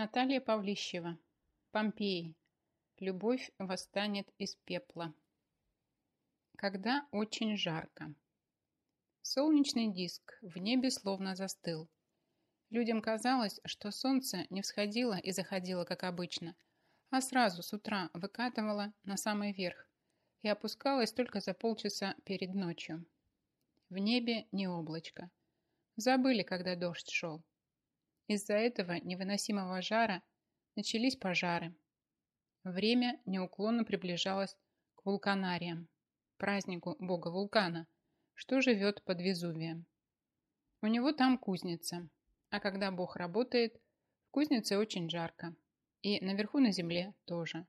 Наталья Павлищева. Помпеи. Любовь восстанет из пепла. Когда очень жарко. Солнечный диск в небе словно застыл. Людям казалось, что солнце не всходило и заходило, как обычно, а сразу с утра выкатывало на самый верх и опускалось только за полчаса перед ночью. В небе не облачко. Забыли, когда дождь шел. Из-за этого невыносимого жара начались пожары. Время неуклонно приближалось к вулканариям, празднику бога вулкана, что живет под Везувием. У него там кузница, а когда бог работает, в кузнице очень жарко, и наверху на земле тоже.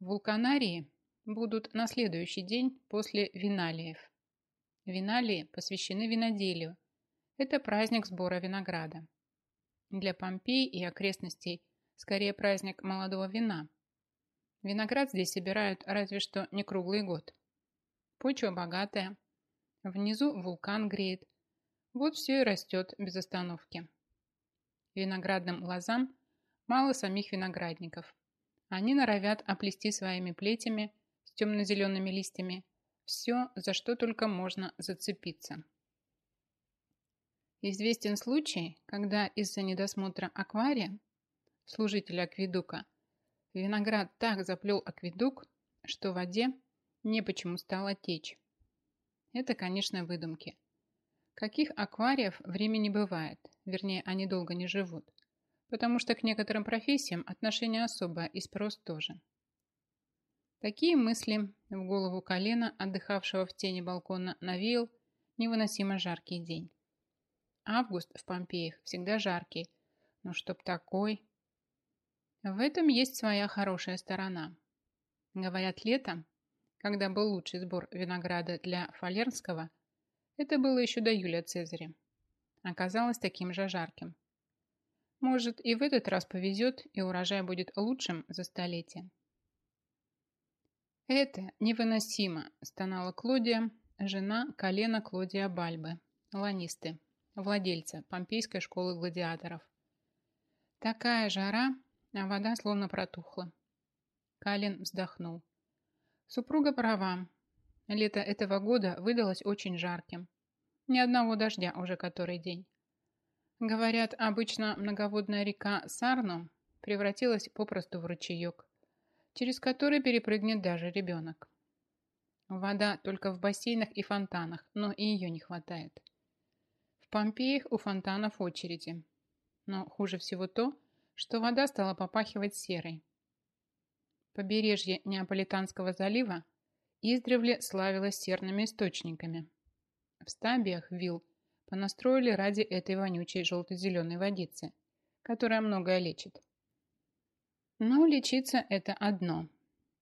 Вулканарии будут на следующий день после виналиев. Виналии посвящены виноделию. Это праздник сбора винограда. Для Помпей и окрестностей скорее праздник молодого вина. Виноград здесь собирают разве что не круглый год. Почва богатая. Внизу вулкан греет. Вот все и растет без остановки. Виноградным лозам мало самих виноградников. Они норовят оплести своими плетями с темно-зелеными листьями все, за что только можно зацепиться. Известен случай, когда из-за недосмотра аквария служителя акведука виноград так заплел акведук, что в воде не почему стало течь. Это, конечно, выдумки. Каких аквариев времени бывает, вернее, они долго не живут, потому что к некоторым профессиям отношение особое и спрос тоже. Такие мысли в голову колена, отдыхавшего в тени балкона, навеял невыносимо жаркий день. Август в Помпеях всегда жаркий, но чтоб такой... В этом есть своя хорошая сторона. Говорят, летом, когда был лучший сбор винограда для Фалернского, это было еще до Юлия Цезаря, оказалось таким же жарким. Может, и в этот раз повезет, и урожай будет лучшим за столетие. «Это невыносимо», – стонала Клодия, жена колена Клодия Бальбы, ланисты, владельца Помпейской школы гладиаторов. Такая жара, а вода словно протухла. Калин вздохнул. Супруга права. Лето этого года выдалось очень жарким. Ни одного дождя уже который день. Говорят, обычно многоводная река Сарно превратилась попросту в ручеек, через который перепрыгнет даже ребенок. Вода только в бассейнах и фонтанах, но и ее не хватает. Помпеях у фонтанов очереди. Но хуже всего то, что вода стала попахивать серой. Побережье Неаполитанского залива издревле славилось серными источниками. В стабиях вилл понастроили ради этой вонючей желто-зеленой водицы, которая многое лечит. Но лечиться это одно,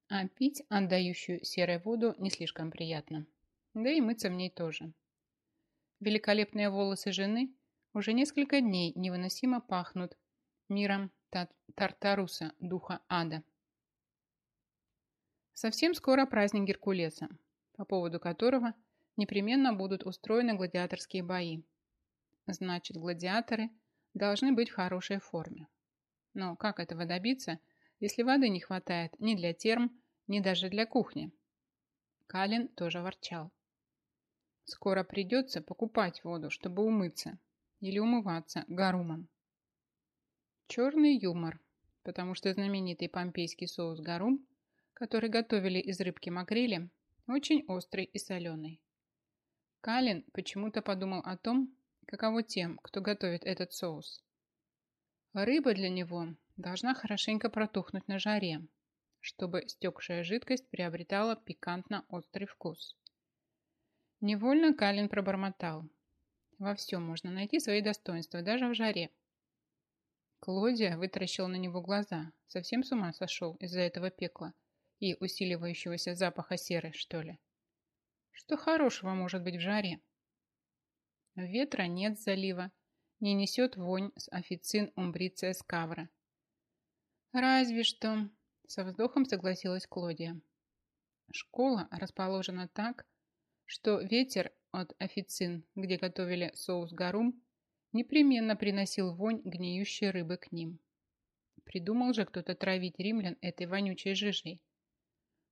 а пить отдающую серой воду не слишком приятно. Да и мыться в ней тоже. Великолепные волосы жены уже несколько дней невыносимо пахнут миром Тартаруса, духа ада. Совсем скоро праздник Геркулеса, по поводу которого непременно будут устроены гладиаторские бои. Значит, гладиаторы должны быть в хорошей форме. Но как этого добиться, если воды не хватает ни для терм, ни даже для кухни? Калин тоже ворчал. Скоро придется покупать воду, чтобы умыться или умываться гарумом. Черный юмор, потому что знаменитый помпейский соус гарум, который готовили из рыбки макрели, очень острый и соленый. Калин почему-то подумал о том, каково тем, кто готовит этот соус. Рыба для него должна хорошенько протухнуть на жаре, чтобы стекшая жидкость приобретала пикантно-острый вкус. Невольно Калин пробормотал. Во всем можно найти свои достоинства, даже в жаре. Клодия вытаращила на него глаза. Совсем с ума сошел из-за этого пекла и усиливающегося запаха серы, что ли. Что хорошего может быть в жаре? Ветра нет залива, не несет вонь с официн умбриция скавра. Разве что, со вздохом согласилась Клодия. Школа расположена так, что ветер от официн, где готовили соус гарум, непременно приносил вонь гниющей рыбы к ним. Придумал же кто-то травить римлян этой вонючей жижей.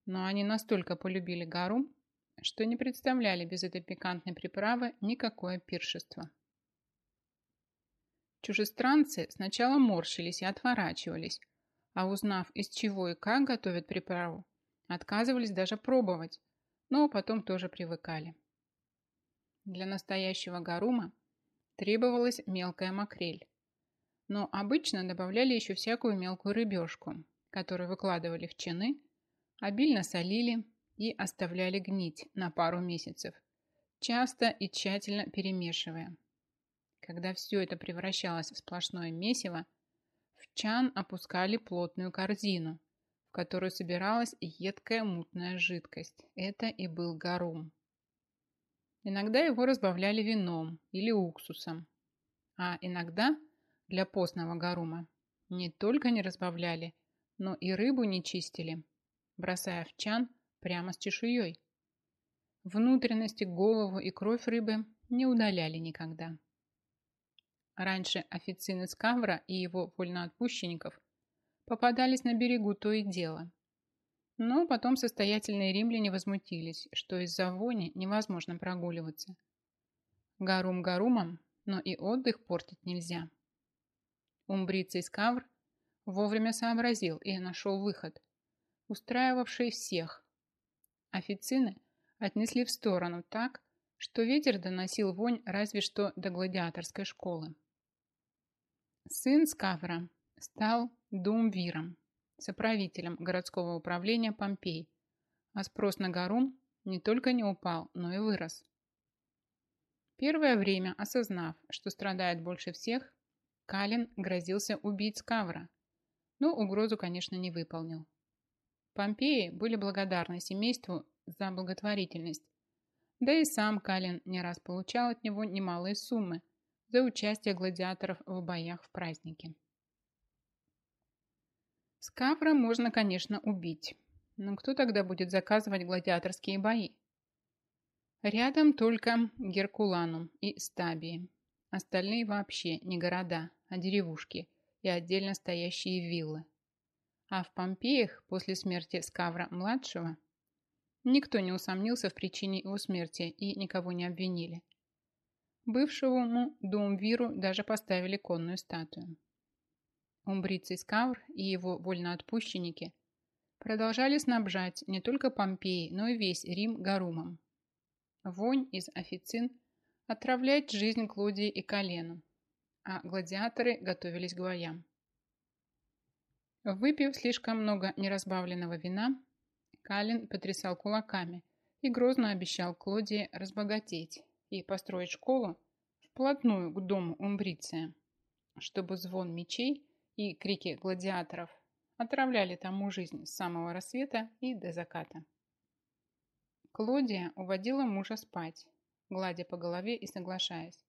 Но они настолько полюбили гарум, что не представляли без этой пикантной приправы никакое пиршество. Чужестранцы сначала морщились и отворачивались, а узнав, из чего и как готовят приправу, отказывались даже пробовать, но потом тоже привыкали. Для настоящего гарума требовалась мелкая макрель, но обычно добавляли еще всякую мелкую рыбешку, которую выкладывали в чины, обильно солили и оставляли гнить на пару месяцев, часто и тщательно перемешивая. Когда все это превращалось в сплошное месиво, в чан опускали плотную корзину, которую собиралась едкая мутная жидкость. Это и был гарум. Иногда его разбавляли вином или уксусом, а иногда для постного гарума не только не разбавляли, но и рыбу не чистили, бросая в чан прямо с чешуей. Внутренности, голову и кровь рыбы не удаляли никогда. Раньше официн из Кавра и его вольноотпущенников попадались на берегу то и дело. Но потом состоятельные римляне возмутились, что из-за вони невозможно прогуливаться. Гарум гарумом, но и отдых портить нельзя. Умбрийца из Кавр вовремя сообразил и нашел выход, устраивавший всех. Официны отнесли в сторону так, что ветер доносил вонь разве что до гладиаторской школы. Сын Скавра стал думвиром, соправителем городского управления Помпей, а спрос на Гарум не только не упал, но и вырос. Первое время, осознав, что страдает больше всех, Калин грозился убить Скавра, но угрозу, конечно, не выполнил. Помпеи были благодарны семейству за благотворительность, да и сам Калин не раз получал от него немалые суммы – за участие гладиаторов в боях в празднике. Скавра можно, конечно, убить, но кто тогда будет заказывать гладиаторские бои? Рядом только Геркуланум и Стабии. Остальные вообще не города, а деревушки и отдельно стоящие виллы. А в Помпеях после смерти Скавра-младшего никто не усомнился в причине его смерти и никого не обвинили. Бывшему Думвиру даже поставили конную статую. Умбриций Скавр и его вольноотпущенники продолжали снабжать не только Помпеи, но и весь Рим гарумом. Вонь из официн отравляет жизнь Клодии и Колену, а гладиаторы готовились к боям. Выпив слишком много неразбавленного вина, Калин потрясал кулаками и грозно обещал Клодии разбогатеть и построить школу вплотную к дому Умбриция, чтобы звон мечей и крики гладиаторов отравляли тому жизнь с самого рассвета и до заката. Клодия уводила мужа спать, гладя по голове и соглашаясь.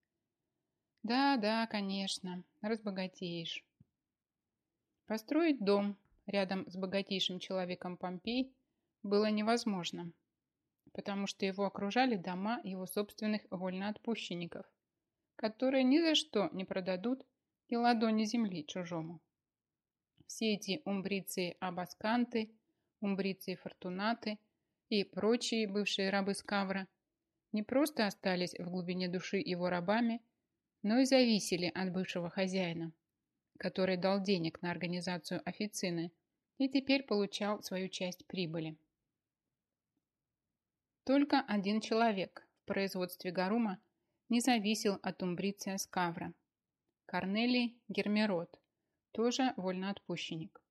«Да, да, конечно, разбогатеешь». Построить дом рядом с богатейшим человеком Помпей было невозможно, потому что его окружали дома его собственных вольноотпущенников, которые ни за что не продадут и ладони земли чужому. Все эти умбрицы Абасканты, умбрицы Фортунаты и прочие бывшие рабы Скавра не просто остались в глубине души его рабами, но и зависели от бывшего хозяина, который дал денег на организацию официны и теперь получал свою часть прибыли. Только один человек в производстве Гарума не зависел от умбриция Скавра. Корнелий Гермерот, тоже вольноотпущенник.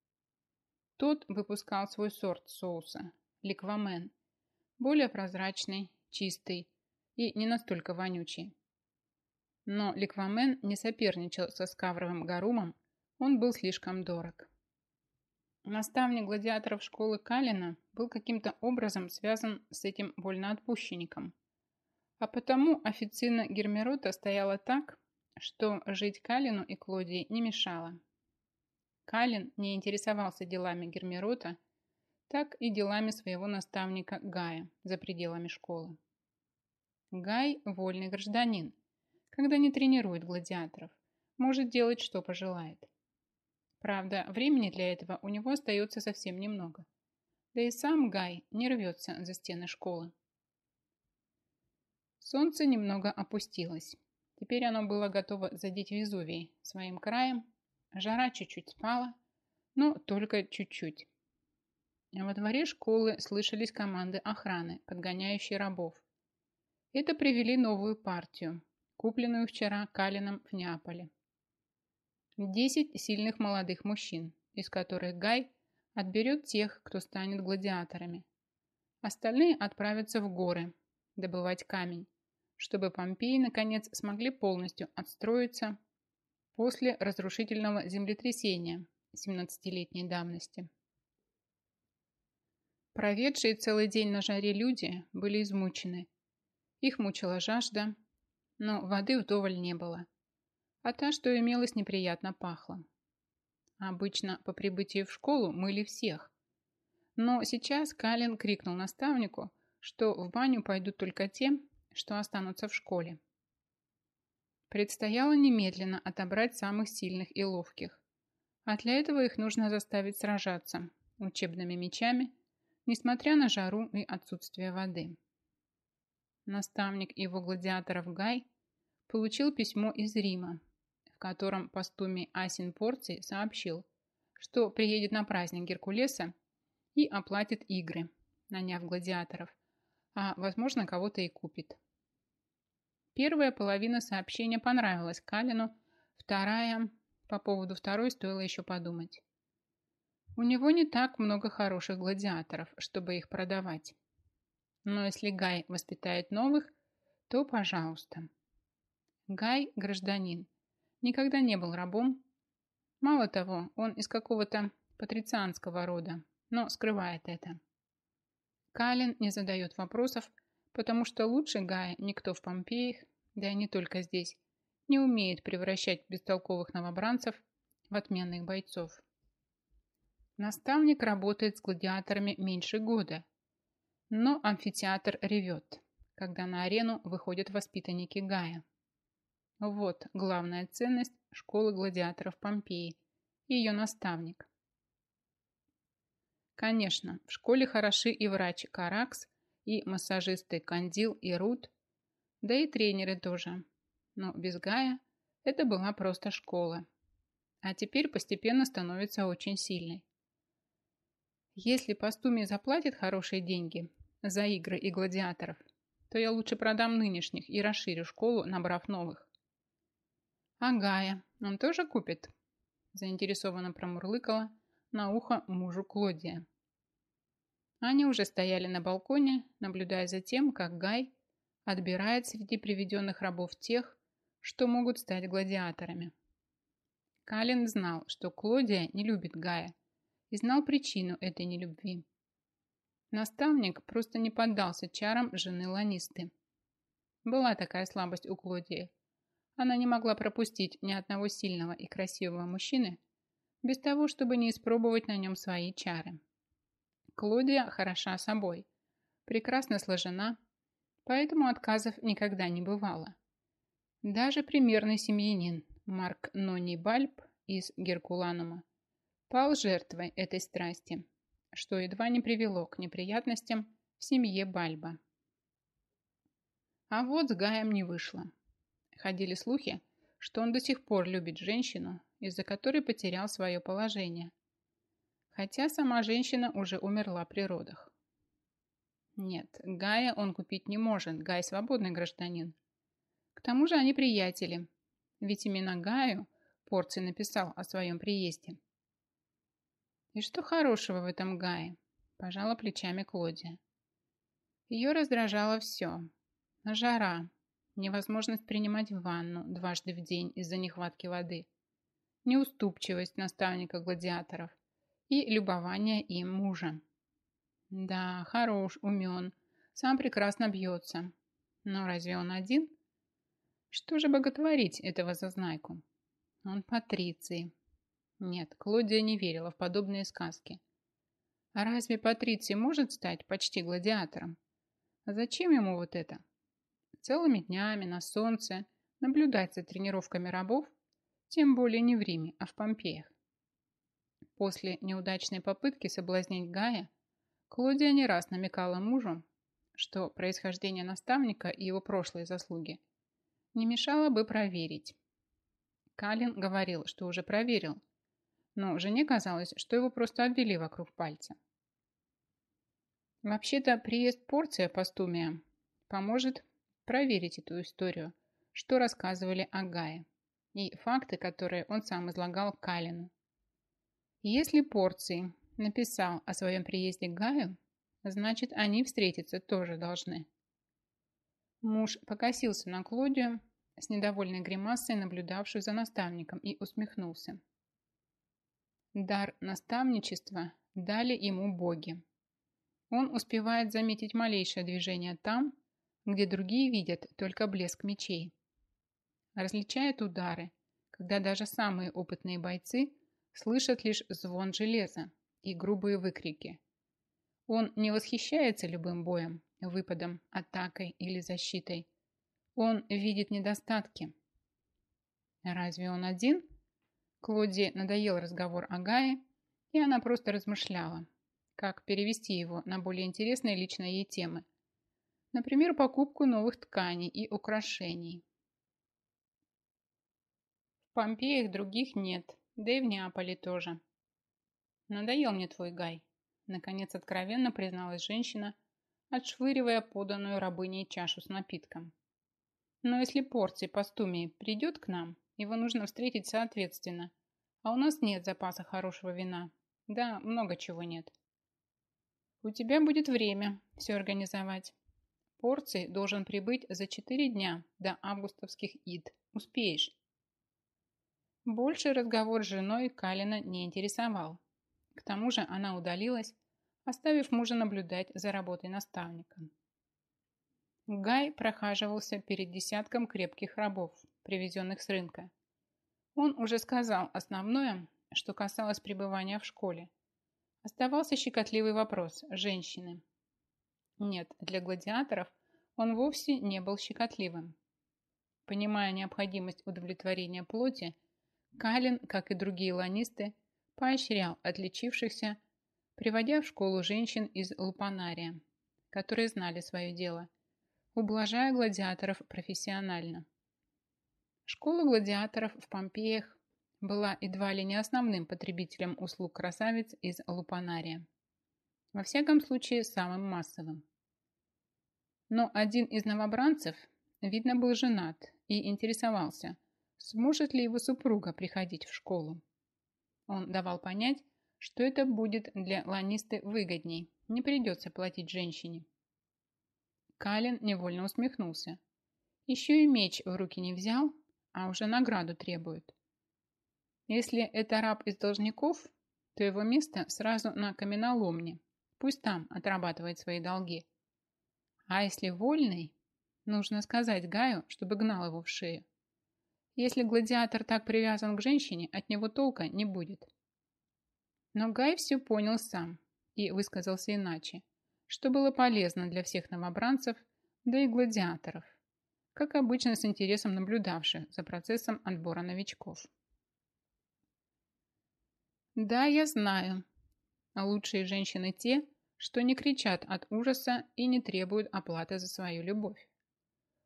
Тот выпускал свой сорт соуса – ликвамен, более прозрачный, чистый и не настолько вонючий. Но ликвамен не соперничал со скавровым гарумом, он был слишком дорог. Наставник гладиаторов школы Калина был каким-то образом связан с этим вольноотпущенником. А потому официна Гермерота стояла так, что жить Калину и Клодии не мешало. Калин не интересовался делами Гермерота, так и делами своего наставника Гая за пределами школы. Гай – вольный гражданин, когда не тренирует гладиаторов, может делать, что пожелает. Правда, времени для этого у него остается совсем немного. Да и сам Гай не рвется за стены школы. Солнце немного опустилось. Теперь оно было готово задеть Везувий своим краем. Жара чуть-чуть спала, но только чуть-чуть. Во дворе школы слышались команды охраны, подгоняющие рабов. Это привели новую партию, купленную вчера Калином в Неаполе. Десять сильных молодых мужчин, из которых Гай отберет тех, кто станет гладиаторами. Остальные отправятся в горы добывать камень, чтобы Помпеи наконец смогли полностью отстроиться после разрушительного землетрясения 17-летней давности. Проведшие целый день на жаре люди были измучены. Их мучила жажда, но воды вдоволь не было, а та, что имелась, неприятно пахла. Обычно по прибытии в школу мыли всех. Но сейчас Калин крикнул наставнику, что в баню пойдут только те, что останутся в школе. Предстояло немедленно отобрать самых сильных и ловких. А для этого их нужно заставить сражаться учебными мечами, несмотря на жару и отсутствие воды. Наставник его гладиаторов Гай получил письмо из Рима, в котором постумий Асин Порций сообщил, что приедет на праздник Геркулеса и оплатит игры, наняв гладиаторов, а, возможно, кого-то и купит. Первая половина сообщения понравилась Калину, вторая, по поводу второй стоило еще подумать. У него не так много хороших гладиаторов, чтобы их продавать. Но если Гай воспитает новых, то пожалуйста. Гай – гражданин, никогда не был рабом. Мало того, он из какого-то патрицианского рода, но скрывает это. Калин не задает вопросов, потому что лучше Гая никто в Помпеях, да и не только здесь, не умеет превращать бестолковых новобранцев в отменных бойцов. Наставник работает с гладиаторами меньше года, но амфитеатр ревет, когда на арену выходят воспитанники Гая. Вот главная ценность школы гладиаторов Помпеи и ее наставник. Конечно, в школе хороши и врач Каракс, и массажисты Кандил и Рут, да и тренеры тоже. Но без Гая это была просто школа. А теперь постепенно становится очень сильной. Если Пастуми заплатит хорошие деньги за игры и гладиаторов, то я лучше продам нынешних и расширю школу, набрав новых. «А Гая, он тоже купит?» Заинтересованно промурлыкала на ухо мужу Клодия. Они уже стояли на балконе, наблюдая за тем, как Гай отбирает среди приведенных рабов тех, что могут стать гладиаторами. Калин знал, что Клодия не любит Гая, и знал причину этой нелюбви. Наставник просто не поддался чарам жены Ланисты. Была такая слабость у Клодии – она не могла пропустить ни одного сильного и красивого мужчины без того, чтобы не испробовать на нем свои чары. Клодия хороша собой, прекрасно сложена, поэтому отказов никогда не бывало. Даже примерный семьянин Марк Нони Бальб из Геркуланума пал жертвой этой страсти, что едва не привело к неприятностям в семье Бальба. А вот с Гаем не вышло. Ходили слухи, что он до сих пор любит женщину, из-за которой потерял свое положение. Хотя сама женщина уже умерла при родах. Нет, Гая он купить не может, Гай свободный гражданин. К тому же они приятели, ведь именно Гаю Порций написал о своем приезде. И что хорошего в этом Гае? Пожала плечами Клодия. Ее раздражало все. Жара, невозможность принимать ванну дважды в день из-за нехватки воды, неуступчивость наставника гладиаторов и любование им мужа. Да, хорош, умен, сам прекрасно бьется. Но разве он один? Что же боготворить этого зазнайку? Он патриций. Нет, Клодия не верила в подобные сказки. А разве патриций может стать почти гладиатором? Зачем ему вот это? целыми днями на солнце наблюдать за тренировками рабов, тем более не в Риме, а в Помпеях. После неудачной попытки соблазнить Гая, Клодия не раз намекала мужу, что происхождение наставника и его прошлые заслуги не мешало бы проверить. Калин говорил, что уже проверил, но жене казалось, что его просто обвели вокруг пальца. Вообще-то приезд порция постумия поможет проверить эту историю, что рассказывали о Гае, и факты, которые он сам излагал Калину. Если порции написал о своем приезде к Гаю, значит, они встретиться тоже должны. Муж покосился на Клодию, с недовольной гримасой наблюдавшую за наставником, и усмехнулся. Дар наставничества дали ему боги. Он успевает заметить малейшее движение там, где другие видят только блеск мечей. Различает удары, когда даже самые опытные бойцы слышат лишь звон железа и грубые выкрики. Он не восхищается любым боем, выпадом, атакой или защитой. Он видит недостатки. Разве он один? Клоди надоел разговор о Гае, и она просто размышляла, как перевести его на более интересные лично ей темы. Например, покупку новых тканей и украшений. В Помпеях других нет, да и в Неаполе тоже. Надоел мне твой Гай, наконец откровенно призналась женщина, отшвыривая поданную рабыней чашу с напитком. Но если порций постумии придет к нам, его нужно встретить соответственно. А у нас нет запаса хорошего вина. Да, много чего нет. У тебя будет время все организовать. Порций должен прибыть за четыре дня до августовских ид. Успеешь. Больше разговор с женой Калина не интересовал. К тому же она удалилась, оставив мужа наблюдать за работой наставника. Гай прохаживался перед десятком крепких рабов, привезенных с рынка. Он уже сказал основное, что касалось пребывания в школе. Оставался щекотливый вопрос женщины. Нет, для гладиаторов он вовсе не был щекотливым. Понимая необходимость удовлетворения плоти, Калин, как и другие ланисты, поощрял отличившихся, приводя в школу женщин из Лупанария, которые знали свое дело, ублажая гладиаторов профессионально. Школа гладиаторов в Помпеях была едва ли не основным потребителем услуг красавиц из Лупанария. Во всяком случае, самым массовым. Но один из новобранцев, видно, был женат и интересовался, сможет ли его супруга приходить в школу. Он давал понять, что это будет для ланисты выгодней, не придется платить женщине. Калин невольно усмехнулся. Еще и меч в руки не взял, а уже награду требует. Если это раб из должников, то его место сразу на каменоломне. Пусть там отрабатывает свои долги. А если вольный, нужно сказать Гаю, чтобы гнал его в шею. Если гладиатор так привязан к женщине, от него толка не будет. Но Гай все понял сам и высказался иначе, что было полезно для всех новобранцев, да и гладиаторов, как обычно с интересом наблюдавших за процессом отбора новичков. Да, я знаю. Лучшие женщины те, что не кричат от ужаса и не требуют оплаты за свою любовь.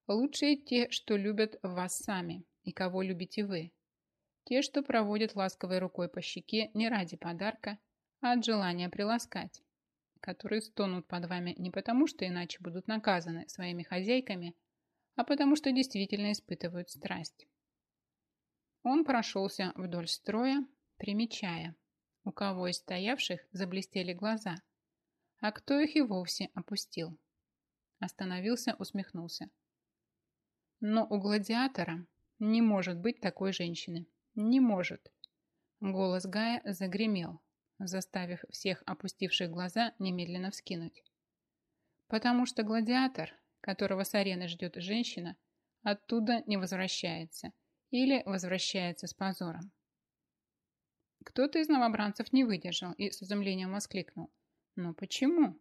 Лучшие те, что любят вас сами и кого любите вы. Те, что проводят ласковой рукой по щеке не ради подарка, а от желания приласкать, которые стонут под вами не потому, что иначе будут наказаны своими хозяйками, а потому что действительно испытывают страсть. Он прошелся вдоль строя, примечая, у кого из стоявших заблестели глаза, а кто их и вовсе опустил. Остановился, усмехнулся. Но у гладиатора не может быть такой женщины. Не может. Голос Гая загремел, заставив всех опустивших глаза немедленно вскинуть. Потому что гладиатор, которого с арены ждет женщина, оттуда не возвращается или возвращается с позором. Кто-то из новобранцев не выдержал и с изумлением воскликнул. Но почему?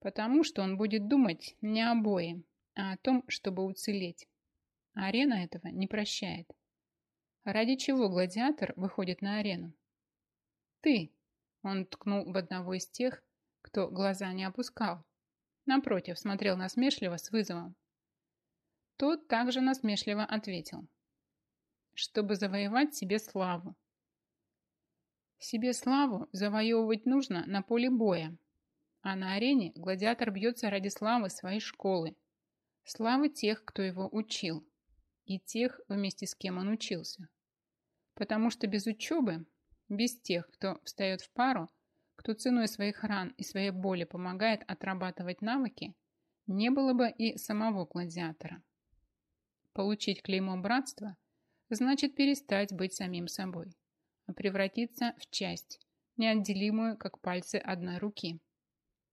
Потому что он будет думать не о бое, а о том, чтобы уцелеть. А арена этого не прощает. Ради чего гладиатор выходит на арену? Ты!» Он ткнул в одного из тех, кто глаза не опускал. Напротив, смотрел насмешливо с вызовом. Тот также насмешливо ответил. «Чтобы завоевать себе славу». Себе славу завоевывать нужно на поле боя, а на арене гладиатор бьется ради славы своей школы, славы тех, кто его учил, и тех, вместе с кем он учился. Потому что без учебы, без тех, кто встает в пару, кто ценой своих ран и своей боли помогает отрабатывать навыки, не было бы и самого гладиатора. Получить клеймо братства значит перестать быть самим собой, а превратиться в часть, неотделимую, как пальцы одной руки.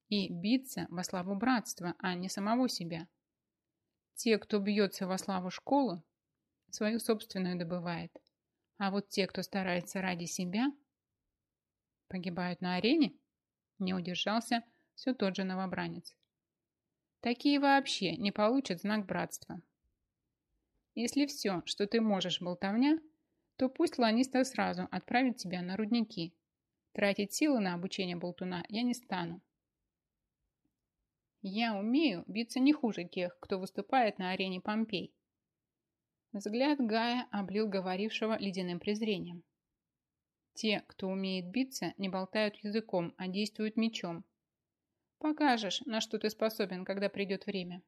И биться во славу братства, а не самого себя. Те, кто бьется во славу школы, свою собственную добывает. А вот те, кто старается ради себя, погибают на арене? Не удержался все тот же новобранец. Такие вообще не получат знак братства. Если все, что ты можешь, болтовня, то пусть Ланиста сразу отправит тебя на рудники. Тратить силы на обучение болтуна я не стану. Я умею биться не хуже тех, кто выступает на арене Помпей. Взгляд Гая облил говорившего ледяным презрением. Те, кто умеет биться, не болтают языком, а действуют мечом. Покажешь, на что ты способен, когда придет время.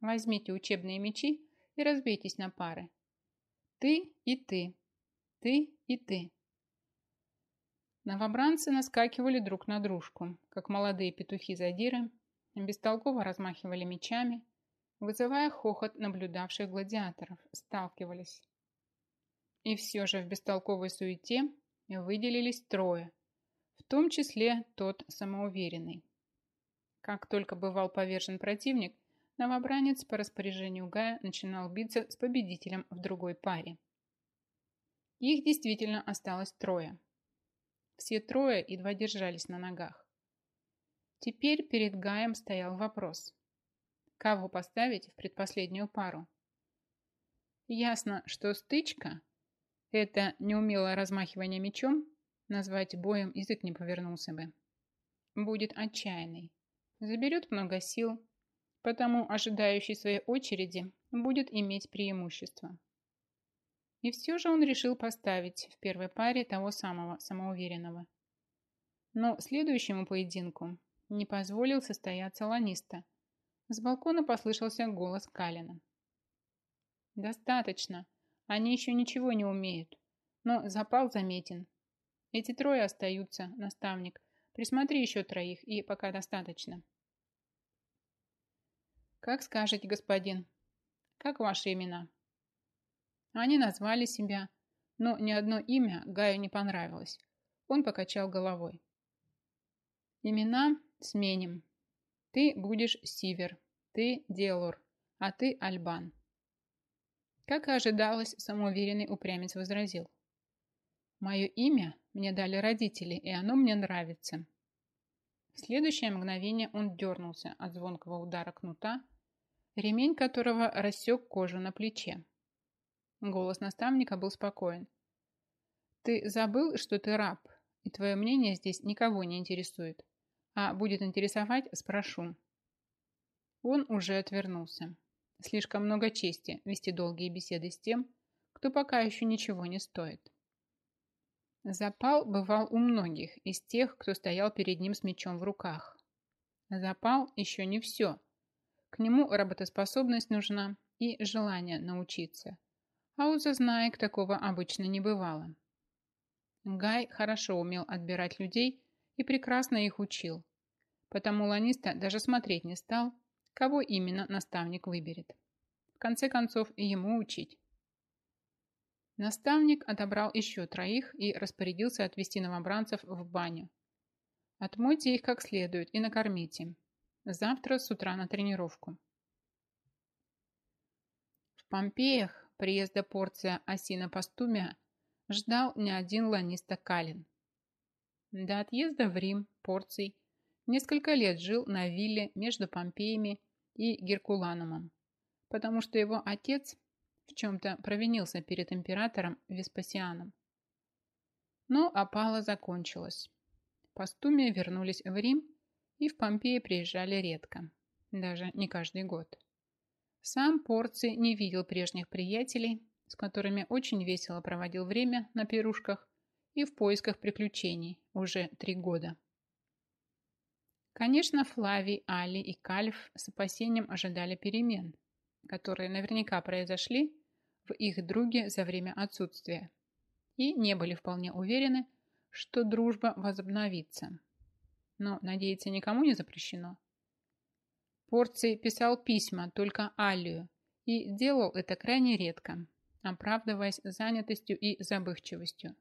Возьмите учебные мечи и разбейтесь на пары. Ты и ты. Ты и ты. Новобранцы наскакивали друг на дружку, как молодые петухи-задиры, бестолково размахивали мечами, вызывая хохот наблюдавших гладиаторов, сталкивались. И все же в бестолковой суете выделились трое, в том числе тот самоуверенный. Как только бывал повержен противник, новобранец по распоряжению Гая начинал биться с победителем в другой паре. Их действительно осталось трое. Все трое едва держались на ногах. Теперь перед Гаем стоял вопрос. Кого поставить в предпоследнюю пару? Ясно, что стычка – это неумелое размахивание мечом, назвать боем язык не повернулся бы. Будет отчаянный. Заберет много сил, потому ожидающий своей очереди будет иметь преимущество. И все же он решил поставить в первой паре того самого самоуверенного. Но следующему поединку не позволил состояться ланиста. С балкона послышался голос Калина. «Достаточно. Они еще ничего не умеют. Но запал заметен. Эти трое остаются, наставник. Присмотри еще троих, и пока достаточно». «Как скажете, господин. Как ваши имена?» Они назвали себя, но ни одно имя Гаю не понравилось. Он покачал головой. Имена Сменим. Ты будешь Сивер, ты Делор, а ты Альбан. Как и ожидалось, самоуверенный упрямец возразил. Мое имя мне дали родители, и оно мне нравится. В следующее мгновение он дернулся от звонкого удара кнута, ремень которого рассек кожу на плече. Голос наставника был спокоен. «Ты забыл, что ты раб, и твое мнение здесь никого не интересует. А будет интересовать, спрошу. Он уже отвернулся. Слишком много чести вести долгие беседы с тем, кто пока еще ничего не стоит. Запал бывал у многих из тех, кто стоял перед ним с мечом в руках. Запал еще не все. К нему работоспособность нужна и желание научиться. А у зазнаек такого обычно не бывало. Гай хорошо умел отбирать людей и прекрасно их учил. Потому Ланиста даже смотреть не стал, кого именно наставник выберет. В конце концов, и ему учить. Наставник отобрал еще троих и распорядился отвести новобранцев в баню. Отмойте их как следует и накормите. Завтра с утра на тренировку. В Помпеях приезда порция осина постумия ждал не один ланиста Калин. До отъезда в Рим порций Несколько лет жил на вилле между Помпеями и Геркуланумом, потому что его отец в чем-то провинился перед императором Веспасианом. Но опала закончилась. Постумия вернулись в Рим и в Помпеи приезжали редко, даже не каждый год. Сам Порций не видел прежних приятелей, с которыми очень весело проводил время на пирушках и в поисках приключений уже три года. Конечно, Флавий, Али и Кальф с опасением ожидали перемен, которые наверняка произошли в их друге за время отсутствия, и не были вполне уверены, что дружба возобновится. Но надеяться никому не запрещено. Порций писал письма только Алию и делал это крайне редко, оправдываясь занятостью и забывчивостью.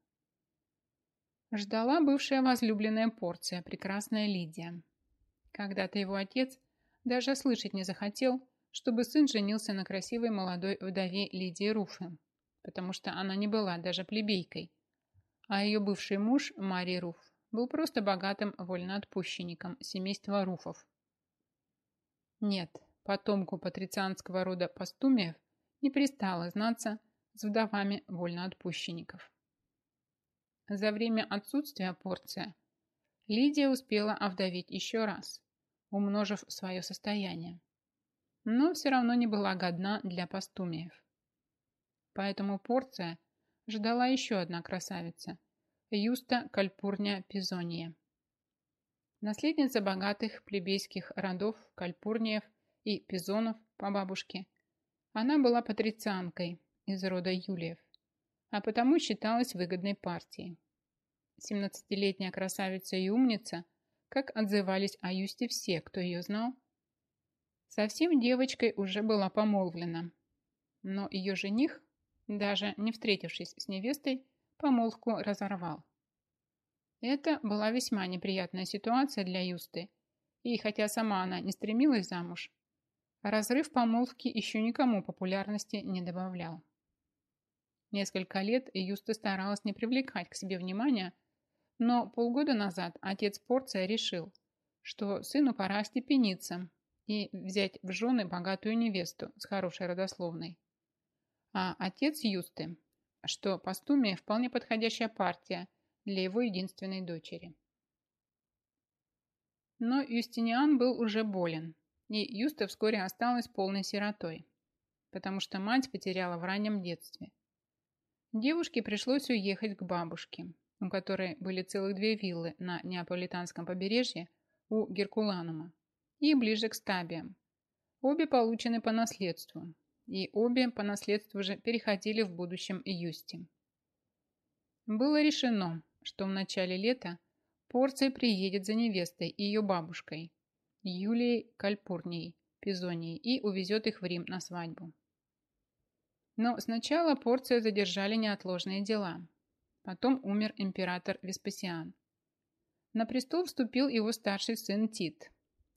Ждала бывшая возлюбленная порция, прекрасная Лидия. Когда-то его отец даже слышать не захотел, чтобы сын женился на красивой молодой вдове Лидии Руфы, потому что она не была даже плебейкой, а ее бывший муж, Марий Руф, был просто богатым вольноотпущенником семейства Руфов. Нет, потомку патрицианского рода Пастумиев не пристало знаться с вдовами вольноотпущенников. За время отсутствия порция Лидия успела овдоветь еще раз, умножив свое состояние, но все равно не была годна для пастумиев. Поэтому порция ждала еще одна красавица – Юста Кальпурня Пизония. Наследница богатых плебейских родов Кальпурниев и Пизонов по бабушке, она была патрицианкой из рода Юлиев а потому считалась выгодной партией. 17-летняя красавица и умница, как отзывались о Юсте все, кто ее знал, совсем девочкой уже была помолвлена. Но ее жених, даже не встретившись с невестой, помолвку разорвал. Это была весьма неприятная ситуация для Юсты, и хотя сама она не стремилась замуж, разрыв помолвки еще никому популярности не добавлял. Несколько лет Юста старалась не привлекать к себе внимания, но полгода назад отец Порция решил, что сыну пора степениться и взять в жены богатую невесту с хорошей родословной. А отец Юсты, что Пастумия вполне подходящая партия для его единственной дочери. Но Юстиниан был уже болен, и Юста вскоре осталась полной сиротой, потому что мать потеряла в раннем детстве. Девушке пришлось уехать к бабушке, у которой были целых две виллы на неаполитанском побережье у Геркуланума и ближе к стабиям. Обе получены по наследству, и обе по наследству же переходили в будущем Юсти. Было решено, что в начале лета Порция приедет за невестой и ее бабушкой, Юлией Кальпурнией, Пизонией, и увезет их в Рим на свадьбу. Но сначала порция задержали неотложные дела. Потом умер император Веспасиан. На престол вступил его старший сын Тит,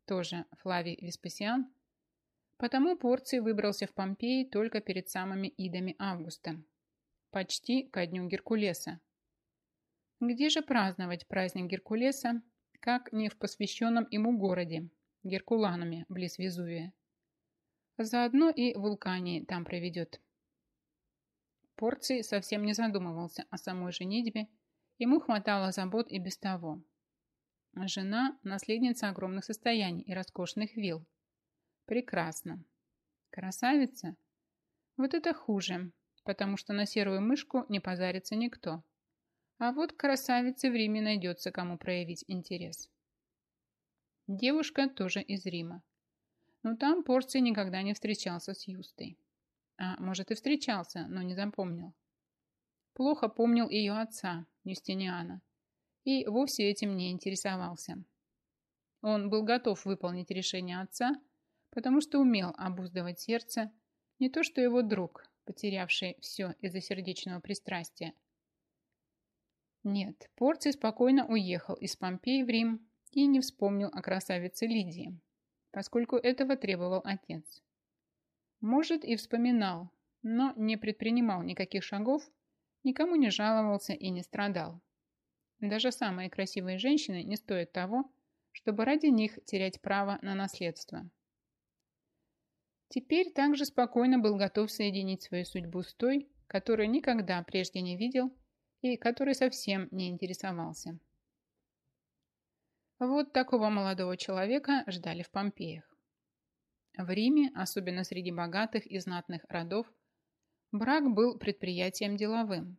тоже Флавий Веспасиан. Потому порций выбрался в Помпеи только перед самыми идами августа, почти ко дню Геркулеса. Где же праздновать праздник Геркулеса, как не в посвященном ему городе, Геркулануме, близ Везувия? Заодно и вулкании там проведет. Порций совсем не задумывался о самой женитьбе, ему хватало забот и без того. Жена – наследница огромных состояний и роскошных вилл. Прекрасно. Красавица? Вот это хуже, потому что на серую мышку не позарится никто. А вот красавице в Риме найдется, кому проявить интерес. Девушка тоже из Рима. Но там Порций никогда не встречался с Юстой. А может и встречался, но не запомнил. Плохо помнил ее отца, Юстиниана, и вовсе этим не интересовался. Он был готов выполнить решение отца, потому что умел обуздывать сердце, не то что его друг, потерявший все из-за сердечного пристрастия. Нет, Порций спокойно уехал из Помпеи в Рим и не вспомнил о красавице Лидии, поскольку этого требовал отец. Может, и вспоминал, но не предпринимал никаких шагов, никому не жаловался и не страдал. Даже самые красивые женщины не стоят того, чтобы ради них терять право на наследство. Теперь также спокойно был готов соединить свою судьбу с той, которую никогда прежде не видел и который совсем не интересовался. Вот такого молодого человека ждали в Помпеях. В Риме, особенно среди богатых и знатных родов, брак был предприятием деловым.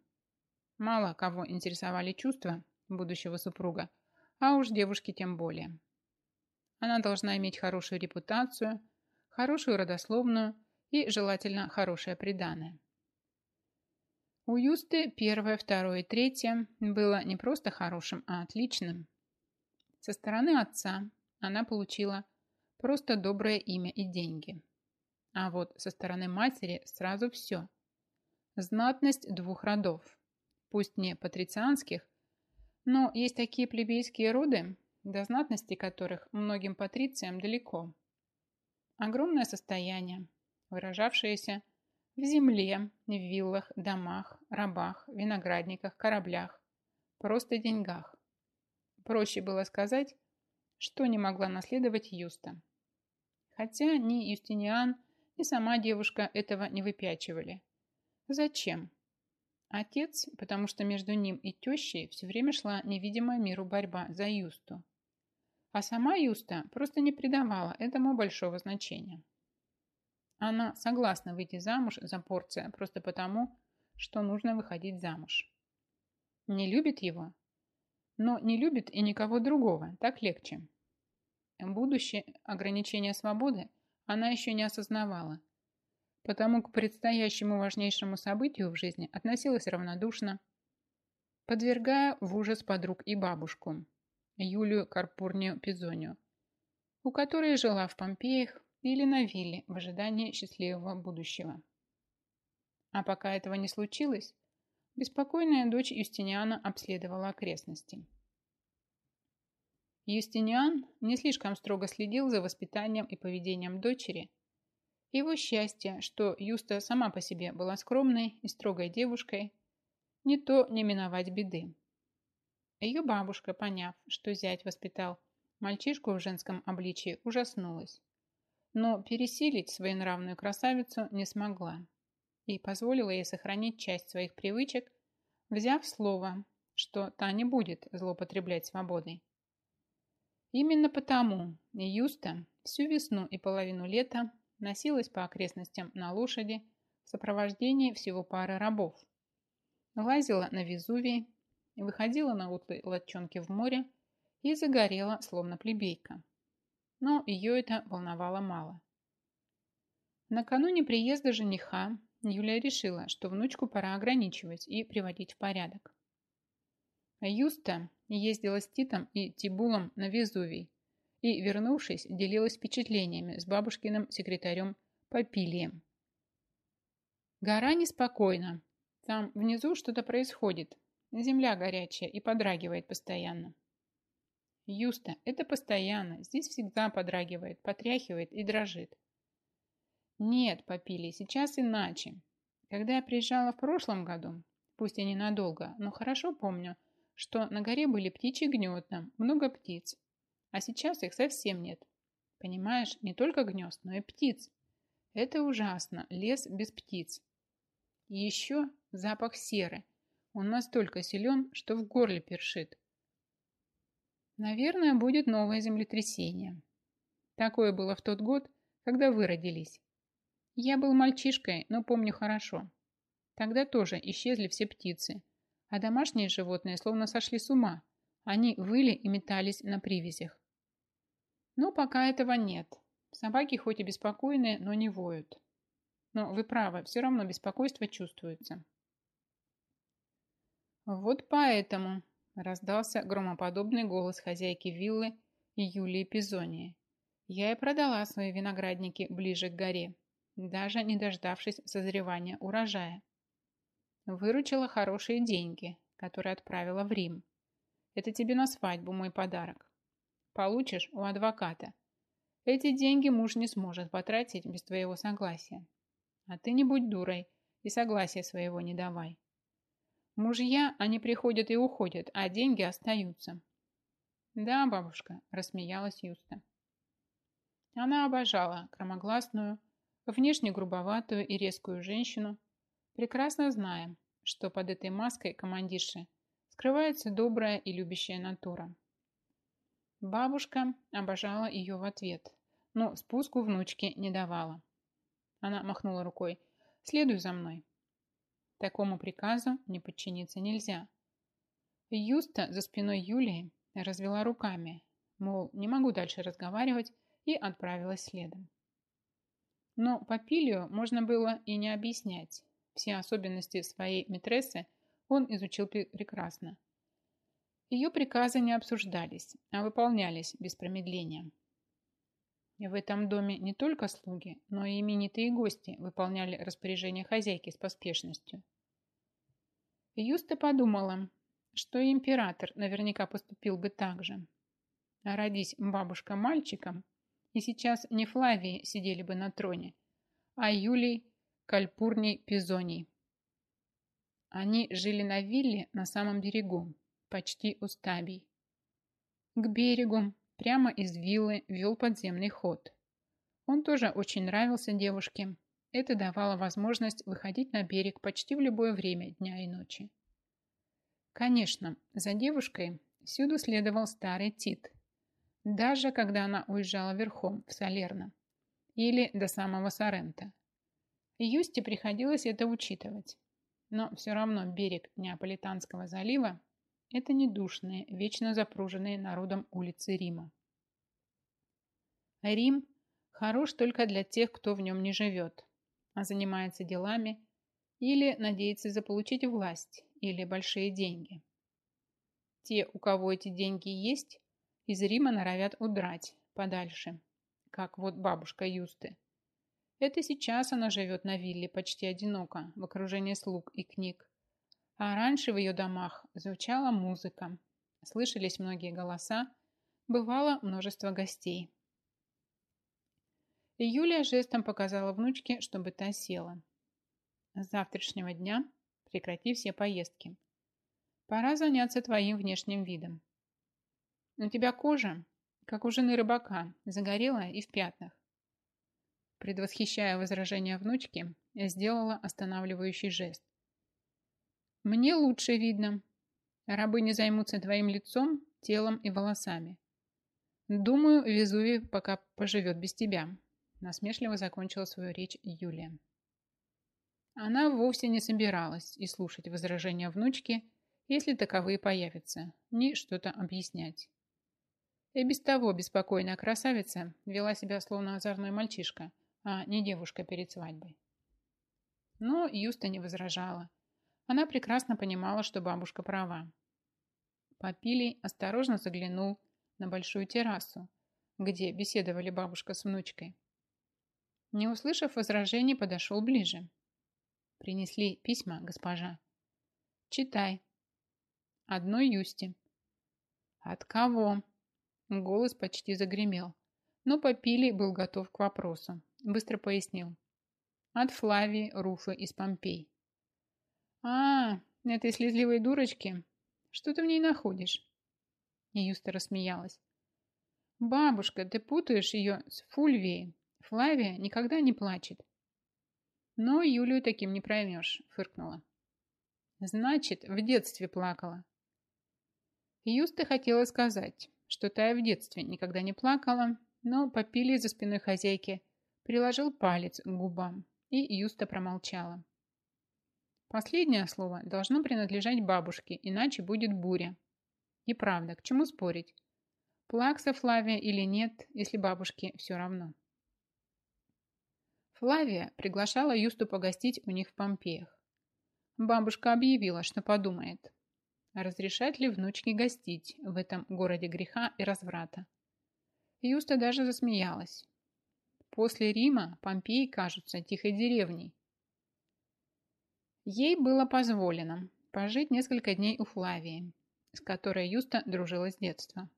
Мало кого интересовали чувства будущего супруга, а уж девушки тем более. Она должна иметь хорошую репутацию, хорошую родословную и, желательно, хорошее приданое. У Юсты первое, второе и третье было не просто хорошим, а отличным. Со стороны отца она получила просто доброе имя и деньги. А вот со стороны матери сразу все. Знатность двух родов. Пусть не патрицианских, но есть такие плебейские роды, до знатности которых многим патрициям далеко. Огромное состояние, выражавшееся в земле, в виллах, домах, рабах, виноградниках, кораблях, просто деньгах. Проще было сказать, что не могла наследовать Юста. Хотя ни Юстиниан, ни сама девушка этого не выпячивали. Зачем? Отец, потому что между ним и тещей все время шла невидимая миру борьба за Юсту. А сама Юста просто не придавала этому большого значения. Она согласна выйти замуж за порция просто потому, что нужно выходить замуж. Не любит его, но не любит и никого другого, так легче. Будущее ограничение свободы она еще не осознавала, потому к предстоящему важнейшему событию в жизни относилась равнодушно, подвергая в ужас подруг и бабушку, Юлию Карпурнию Пизонию, у которой жила в Помпеях или на вилле в ожидании счастливого будущего. А пока этого не случилось, беспокойная дочь Юстиниана обследовала окрестности. Юстиниан не слишком строго следил за воспитанием и поведением дочери. Его счастье, что Юста сама по себе была скромной и строгой девушкой, не то не миновать беды. Ее бабушка, поняв, что зять воспитал мальчишку в женском обличии, ужаснулась. Но пересилить своенравную красавицу не смогла и позволила ей сохранить часть своих привычек, взяв слово, что та не будет злоупотреблять свободой. Именно потому Юста всю весну и половину лета носилась по окрестностям на лошади в сопровождении всего пары рабов. Лазила на Везувий, выходила на утлой лодчонке в море и загорела, словно плебейка. Но ее это волновало мало. Накануне приезда жениха Юлия решила, что внучку пора ограничивать и приводить в порядок. Юста ездила с Титом и Тибулом на Везувий и, вернувшись, делилась впечатлениями с бабушкиным секретарем Попилием. Гора неспокойна. Там внизу что-то происходит. Земля горячая и подрагивает постоянно. Юста, это постоянно. Здесь всегда подрагивает, потряхивает и дрожит. Нет, Попилий, сейчас иначе. Когда я приезжала в прошлом году, пусть и ненадолго, но хорошо помню, что на горе были птичьи гнезда, много птиц. А сейчас их совсем нет. Понимаешь, не только гнезд, но и птиц. Это ужасно, лес без птиц. И еще запах серы. Он настолько силен, что в горле першит. Наверное, будет новое землетрясение. Такое было в тот год, когда вы родились. Я был мальчишкой, но помню хорошо. Тогда тоже исчезли все птицы, а домашние животные словно сошли с ума. Они выли и метались на привязях. Но пока этого нет. Собаки хоть и беспокойные, но не воют. Но вы правы, все равно беспокойство чувствуется. Вот поэтому раздался громоподобный голос хозяйки виллы Юлии Пизонии. Я и продала свои виноградники ближе к горе, даже не дождавшись созревания урожая. Выручила хорошие деньги, которые отправила в Рим. Это тебе на свадьбу мой подарок. Получишь у адвоката. Эти деньги муж не сможет потратить без твоего согласия. А ты не будь дурой и согласия своего не давай. Мужья, они приходят и уходят, а деньги остаются. Да, бабушка, рассмеялась Юста. Она обожала громогласную, внешне грубоватую и резкую женщину, прекрасно зная, что под этой маской командирши скрывается добрая и любящая натура. Бабушка обожала ее в ответ, но спуску внучке не давала. Она махнула рукой. «Следуй за мной». Такому приказу не подчиниться нельзя. Юста за спиной Юлии развела руками, мол, не могу дальше разговаривать, и отправилась следом. Но Папилию можно было и не объяснять. Все особенности своей метрессы он изучил прекрасно. Ее приказы не обсуждались, а выполнялись без промедления. В этом доме не только слуги, но и именитые гости выполняли распоряжение хозяйки с поспешностью. Юста подумала, что и император наверняка поступил бы так же. А родись бабушка мальчиком, и сейчас не Флавии сидели бы на троне, а Юлий Кальпурний Пизоний. Они жили на вилле на самом берегу, почти у стабий. К берегу, прямо из виллы, вел подземный ход. Он тоже очень нравился девушке. Это давало возможность выходить на берег почти в любое время дня и ночи. Конечно, за девушкой всюду следовал старый Тит, даже когда она уезжала верхом в Салерно или до самого Сорента. Юсте приходилось это учитывать. Но все равно берег Неаполитанского залива – это не душные, вечно запруженные народом улицы Рима. Рим хорош только для тех, кто в нем не живет, а занимается делами или надеется заполучить власть или большие деньги. Те, у кого эти деньги есть, из Рима норовят удрать подальше, как вот бабушка Юсты. Это сейчас она живет на вилле почти одиноко, в окружении слуг и книг. А раньше в ее домах звучала музыка, слышались многие голоса, бывало множество гостей. И Юлия жестом показала внучке, чтобы та села. С завтрашнего дня прекрати все поездки. Пора заняться твоим внешним видом. У тебя кожа, как у жены рыбака, загорелая и в пятнах предвосхищая возражение внучки, сделала останавливающий жест. «Мне лучше видно. Рабы не займутся твоим лицом, телом и волосами. Думаю, Везувий пока поживет без тебя», насмешливо закончила свою речь Юлия. Она вовсе не собиралась и слушать возражения внучки, если таковые появятся, ни что-то объяснять. И без того беспокойная красавица вела себя словно озорной мальчишка, а не девушка перед свадьбой. Но Юста не возражала. Она прекрасно понимала, что бабушка права. Попилий осторожно заглянул на большую террасу, где беседовали бабушка с внучкой. Не услышав возражений, подошел ближе. Принесли письма, госпожа. Читай. Одной Юсти. От кого? Голос почти загремел, но Попилий был готов к вопросу. Быстро пояснил. От Флавии, Руфы из Помпей. А, этой слезливой дурочки? Что ты в ней находишь? Юста рассмеялась. Бабушка, ты путаешь ее с Фульвией. Флавия никогда не плачет. Но Юлию таким не проймешь, фыркнула. Значит, в детстве плакала. Юста хотела сказать, что та и в детстве никогда не плакала, но попили за спиной хозяйки приложил палец к губам, и Юста промолчала. Последнее слово должно принадлежать бабушке, иначе будет буря. И правда, к чему спорить? Плакса Флавия или нет, если бабушке все равно. Флавия приглашала Юсту погостить у них в Помпеях. Бабушка объявила, что подумает, разрешать ли внучке гостить в этом городе греха и разврата. Юста даже засмеялась. После Рима Помпеи кажутся тихой деревней. Ей было позволено пожить несколько дней у Флавии, с которой Юста дружила с детства.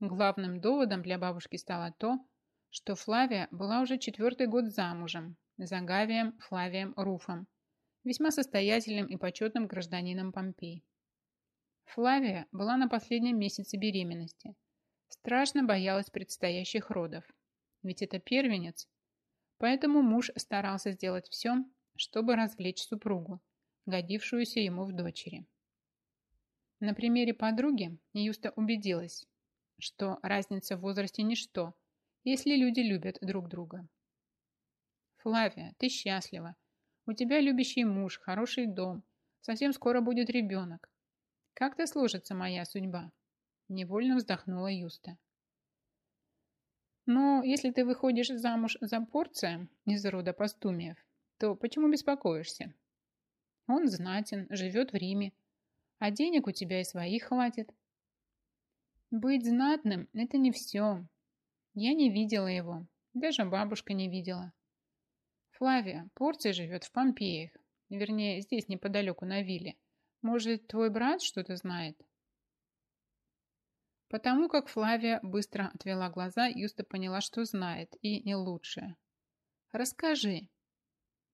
Главным доводом для бабушки стало то, что Флавия была уже четвертый год замужем за Гавием Флавием Руфом, весьма состоятельным и почетным гражданином Помпей. Флавия была на последнем месяце беременности, страшно боялась предстоящих родов ведь это первенец. Поэтому муж старался сделать все, чтобы развлечь супругу, годившуюся ему в дочери. На примере подруги Юста убедилась, что разница в возрасте ничто, если люди любят друг друга. «Флавия, ты счастлива. У тебя любящий муж, хороший дом. Совсем скоро будет ребенок. Как-то сложится моя судьба?» Невольно вздохнула Юста. «Но если ты выходишь замуж за порция из рода постумиев, то почему беспокоишься? Он знатен, живет в Риме, а денег у тебя и своих хватит. Быть знатным – это не все. Я не видела его, даже бабушка не видела. Флавия, Порция живет в Помпеях, вернее, здесь неподалеку на вилле. Может, твой брат что-то знает? Потому как Флавия быстро отвела глаза, Юста поняла, что знает, и не лучше. «Расскажи».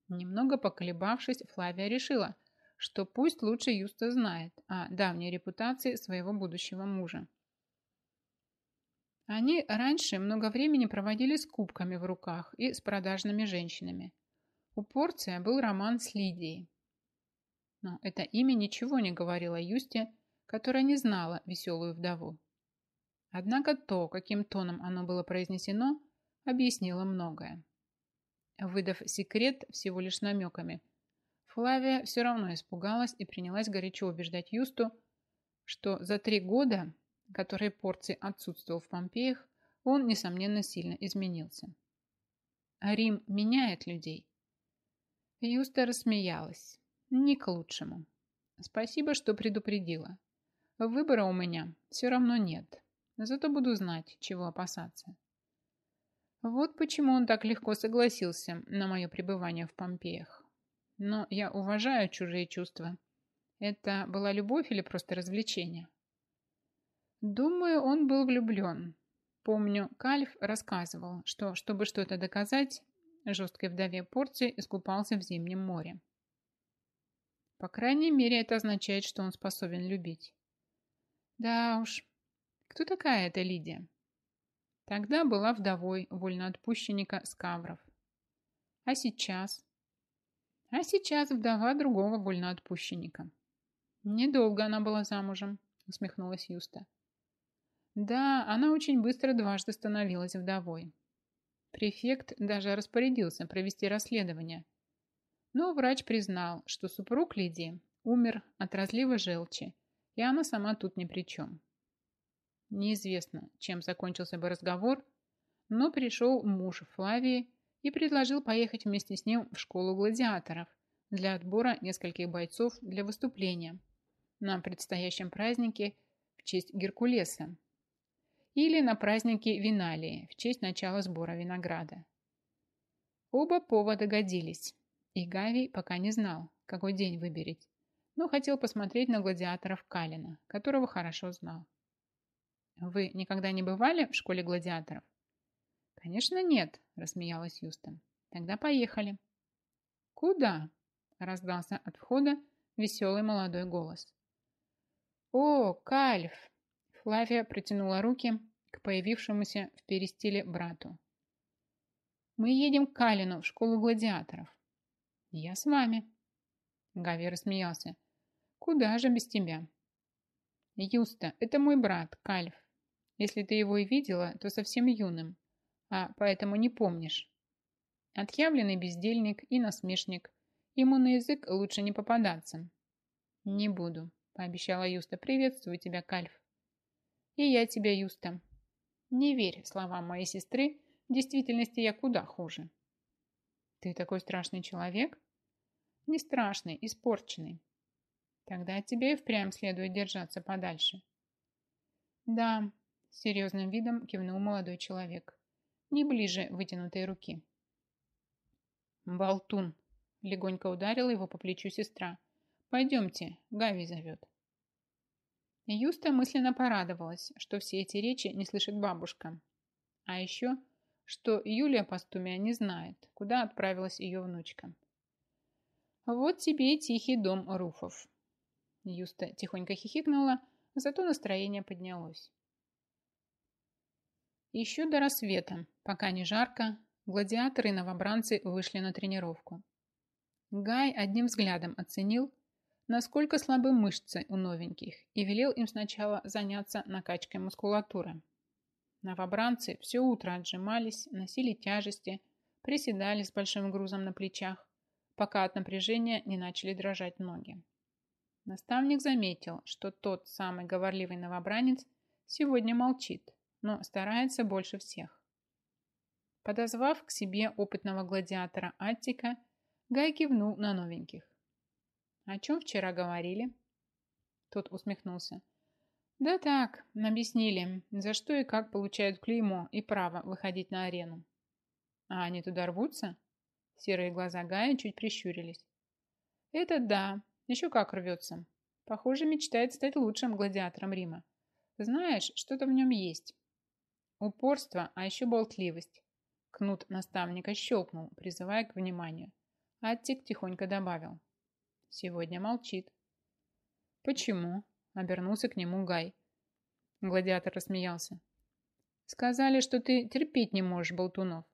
Немного поколебавшись, Флавия решила, что пусть лучше Юста знает о давней репутации своего будущего мужа. Они раньше много времени проводили с кубками в руках и с продажными женщинами. У Порция был роман с Лидией. Но это имя ничего не говорило Юсте, которая не знала веселую вдову. Однако то, каким тоном оно было произнесено, объяснило многое. Выдав секрет всего лишь намеками, Флавия все равно испугалась и принялась горячо убеждать Юсту, что за три года который порции отсутствовал в Помпеях, он, несомненно, сильно изменился. А Рим меняет людей. Юста рассмеялась. Не к лучшему. Спасибо, что предупредила. Выбора у меня все равно нет. Зато буду знать, чего опасаться. Вот почему он так легко согласился на мое пребывание в Помпеях. Но я уважаю чужие чувства. Это была любовь или просто развлечение? Думаю, он был влюблен. Помню, Кальф рассказывал, что, чтобы что-то доказать, жесткой вдове порции искупался в зимнем море. По крайней мере, это означает, что он способен любить. Да уж, кто такая эта Лидия? Тогда была вдовой вольноотпущенника Скавров. А сейчас? А сейчас вдова другого вольноотпущенника. Недолго она была замужем, усмехнулась Юста. Да, она очень быстро дважды становилась вдовой. Префект даже распорядился провести расследование. Но врач признал, что супруг Лидии умер от разлива желчи, и она сама тут ни при чем. Неизвестно, чем закончился бы разговор, но пришел муж Флавии и предложил поехать вместе с ним в школу гладиаторов для отбора нескольких бойцов для выступления на предстоящем празднике в честь Геркулеса, или на празднике Виналии в честь начала сбора винограда. Оба повода годились, и Гавий пока не знал, какой день выберет, но хотел посмотреть на гладиаторов Калина, которого хорошо знал. «Вы никогда не бывали в школе гладиаторов?» «Конечно нет», – рассмеялась Юстон. «Тогда поехали». «Куда?» – раздался от входа веселый молодой голос. «О, Кальф!» Флавия протянула руки к появившемуся в перестиле брату. «Мы едем к Калину в школу гладиаторов». «Я с вами». Гави рассмеялся. «Куда же без тебя?» «Юста, это мой брат, Кальф. Если ты его и видела, то совсем юным, а поэтому не помнишь. Отъявленный бездельник и насмешник. Ему на язык лучше не попадаться». «Не буду», — пообещала Юста. «Приветствую тебя, Кальф». И я тебя, Юста. Не верь словам моей сестры, в действительности я куда хуже. Ты такой страшный человек? Не страшный, испорченный. Тогда от тебя и впрямь следует держаться подальше. Да, с серьезным видом кивнул молодой человек. Не ближе вытянутой руки. Болтун. Легонько ударила его по плечу сестра. Пойдемте, Гави зовет. Юста мысленно порадовалась, что все эти речи не слышит бабушка. А еще, что Юлия Пастумия не знает, куда отправилась ее внучка. Вот тебе и тихий дом Руфов. Юста тихонько хихикнула, зато настроение поднялось. Еще до рассвета, пока не жарко, гладиаторы и новобранцы вышли на тренировку. Гай одним взглядом оценил, насколько слабы мышцы у новеньких и велел им сначала заняться накачкой мускулатуры. Новобранцы все утро отжимались, носили тяжести, приседали с большим грузом на плечах, пока от напряжения не начали дрожать ноги. Наставник заметил, что тот самый говорливый новобранец сегодня молчит, но старается больше всех. Подозвав к себе опытного гладиатора Аттика, Гай кивнул на новеньких. «О чем вчера говорили?» Тот усмехнулся. «Да так, объяснили, за что и как получают клеймо и право выходить на арену». «А они туда рвутся?» Серые глаза Гая чуть прищурились. «Это да, еще как рвется. Похоже, мечтает стать лучшим гладиатором Рима. Знаешь, что-то в нем есть. Упорство, а еще болтливость. Кнут наставника щелкнул, призывая к вниманию. Аттик тихонько добавил. Сегодня молчит. Почему? Обернулся к нему Гай. Гладиатор рассмеялся. Сказали, что ты терпеть не можешь болтунов.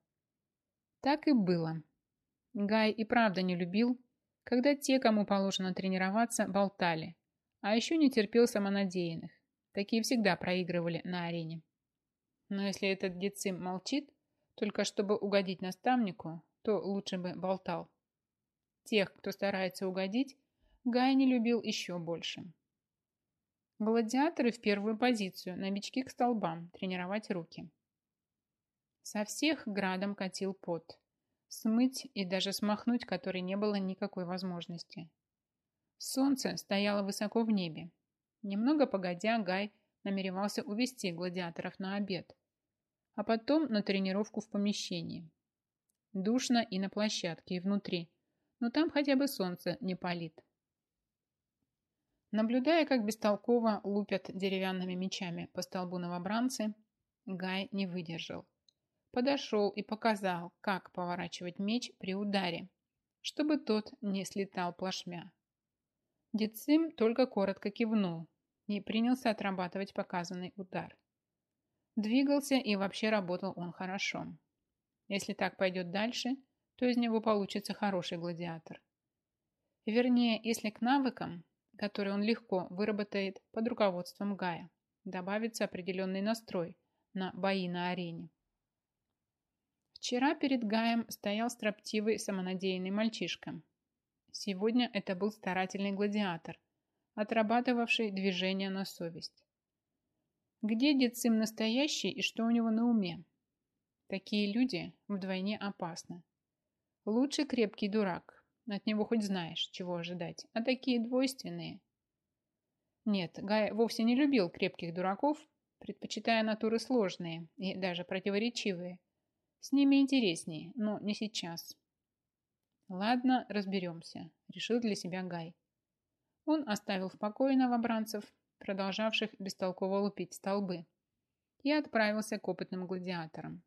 Так и было. Гай и правда не любил, когда те, кому положено тренироваться, болтали, а еще не терпел самонадеянных. Такие всегда проигрывали на арене. Но если этот децим молчит, только чтобы угодить наставнику, то лучше бы болтал. Тех, кто старается угодить, Гай не любил еще больше. Гладиаторы в первую позицию, новички к столбам, тренировать руки. Со всех градом катил пот. Смыть и даже смахнуть который не было никакой возможности. Солнце стояло высоко в небе. Немного погодя, Гай намеревался увести гладиаторов на обед а потом на тренировку в помещении. Душно и на площадке, и внутри, но там хотя бы солнце не палит. Наблюдая, как бестолково лупят деревянными мечами по столбу новобранцы, Гай не выдержал. Подошел и показал, как поворачивать меч при ударе, чтобы тот не слетал плашмя. Децим только коротко кивнул и принялся отрабатывать показанный удар. Двигался и вообще работал он хорошо. Если так пойдет дальше, то из него получится хороший гладиатор. Вернее, если к навыкам, которые он легко выработает под руководством Гая, добавится определенный настрой на бои на арене. Вчера перед Гаем стоял строптивый самонадеянный мальчишка. Сегодня это был старательный гладиатор, отрабатывавший движения на совесть. Где Децим настоящий и что у него на уме? Такие люди вдвойне опасны. Лучше крепкий дурак. От него хоть знаешь, чего ожидать. А такие двойственные. Нет, Гай вовсе не любил крепких дураков, предпочитая натуры сложные и даже противоречивые. С ними интереснее, но не сейчас. Ладно, разберемся, решил для себя Гай. Он оставил в покое новобранцев продолжавших бестолково лупить столбы, и отправился к опытным гладиаторам.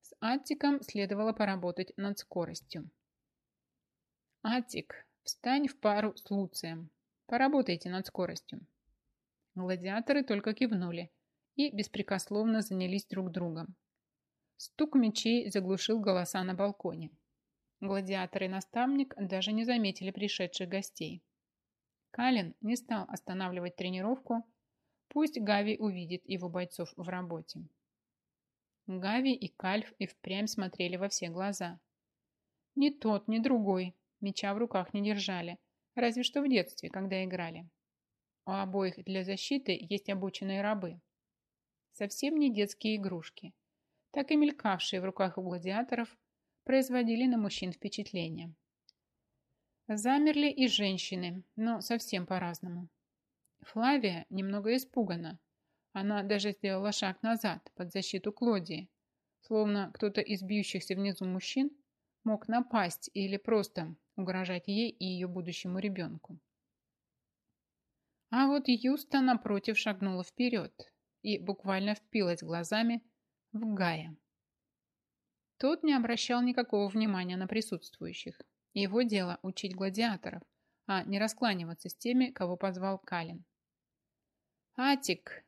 С Аттиком следовало поработать над скоростью. «Аттик, встань в пару с Луцием. Поработайте над скоростью». Гладиаторы только кивнули и беспрекословно занялись друг другом. Стук мечей заглушил голоса на балконе. Гладиатор и наставник даже не заметили пришедших гостей. Калин не стал останавливать тренировку, пусть Гави увидит его бойцов в работе. Гави и Кальф и впрямь смотрели во все глаза. Ни тот, ни другой меча в руках не держали, разве что в детстве, когда играли. У обоих для защиты есть обученные рабы. Совсем не детские игрушки. Так и мелькавшие в руках у гладиаторов производили на мужчин впечатление. Замерли и женщины, но совсем по-разному. Флавия немного испугана. Она даже сделала шаг назад под защиту Клодии, словно кто-то из бьющихся внизу мужчин мог напасть или просто угрожать ей и ее будущему ребенку. А вот Юста напротив шагнула вперед и буквально впилась глазами в Гая. Тот не обращал никакого внимания на присутствующих. Его дело учить гладиаторов, а не раскланиваться с теми, кого позвал Калин. «Атик,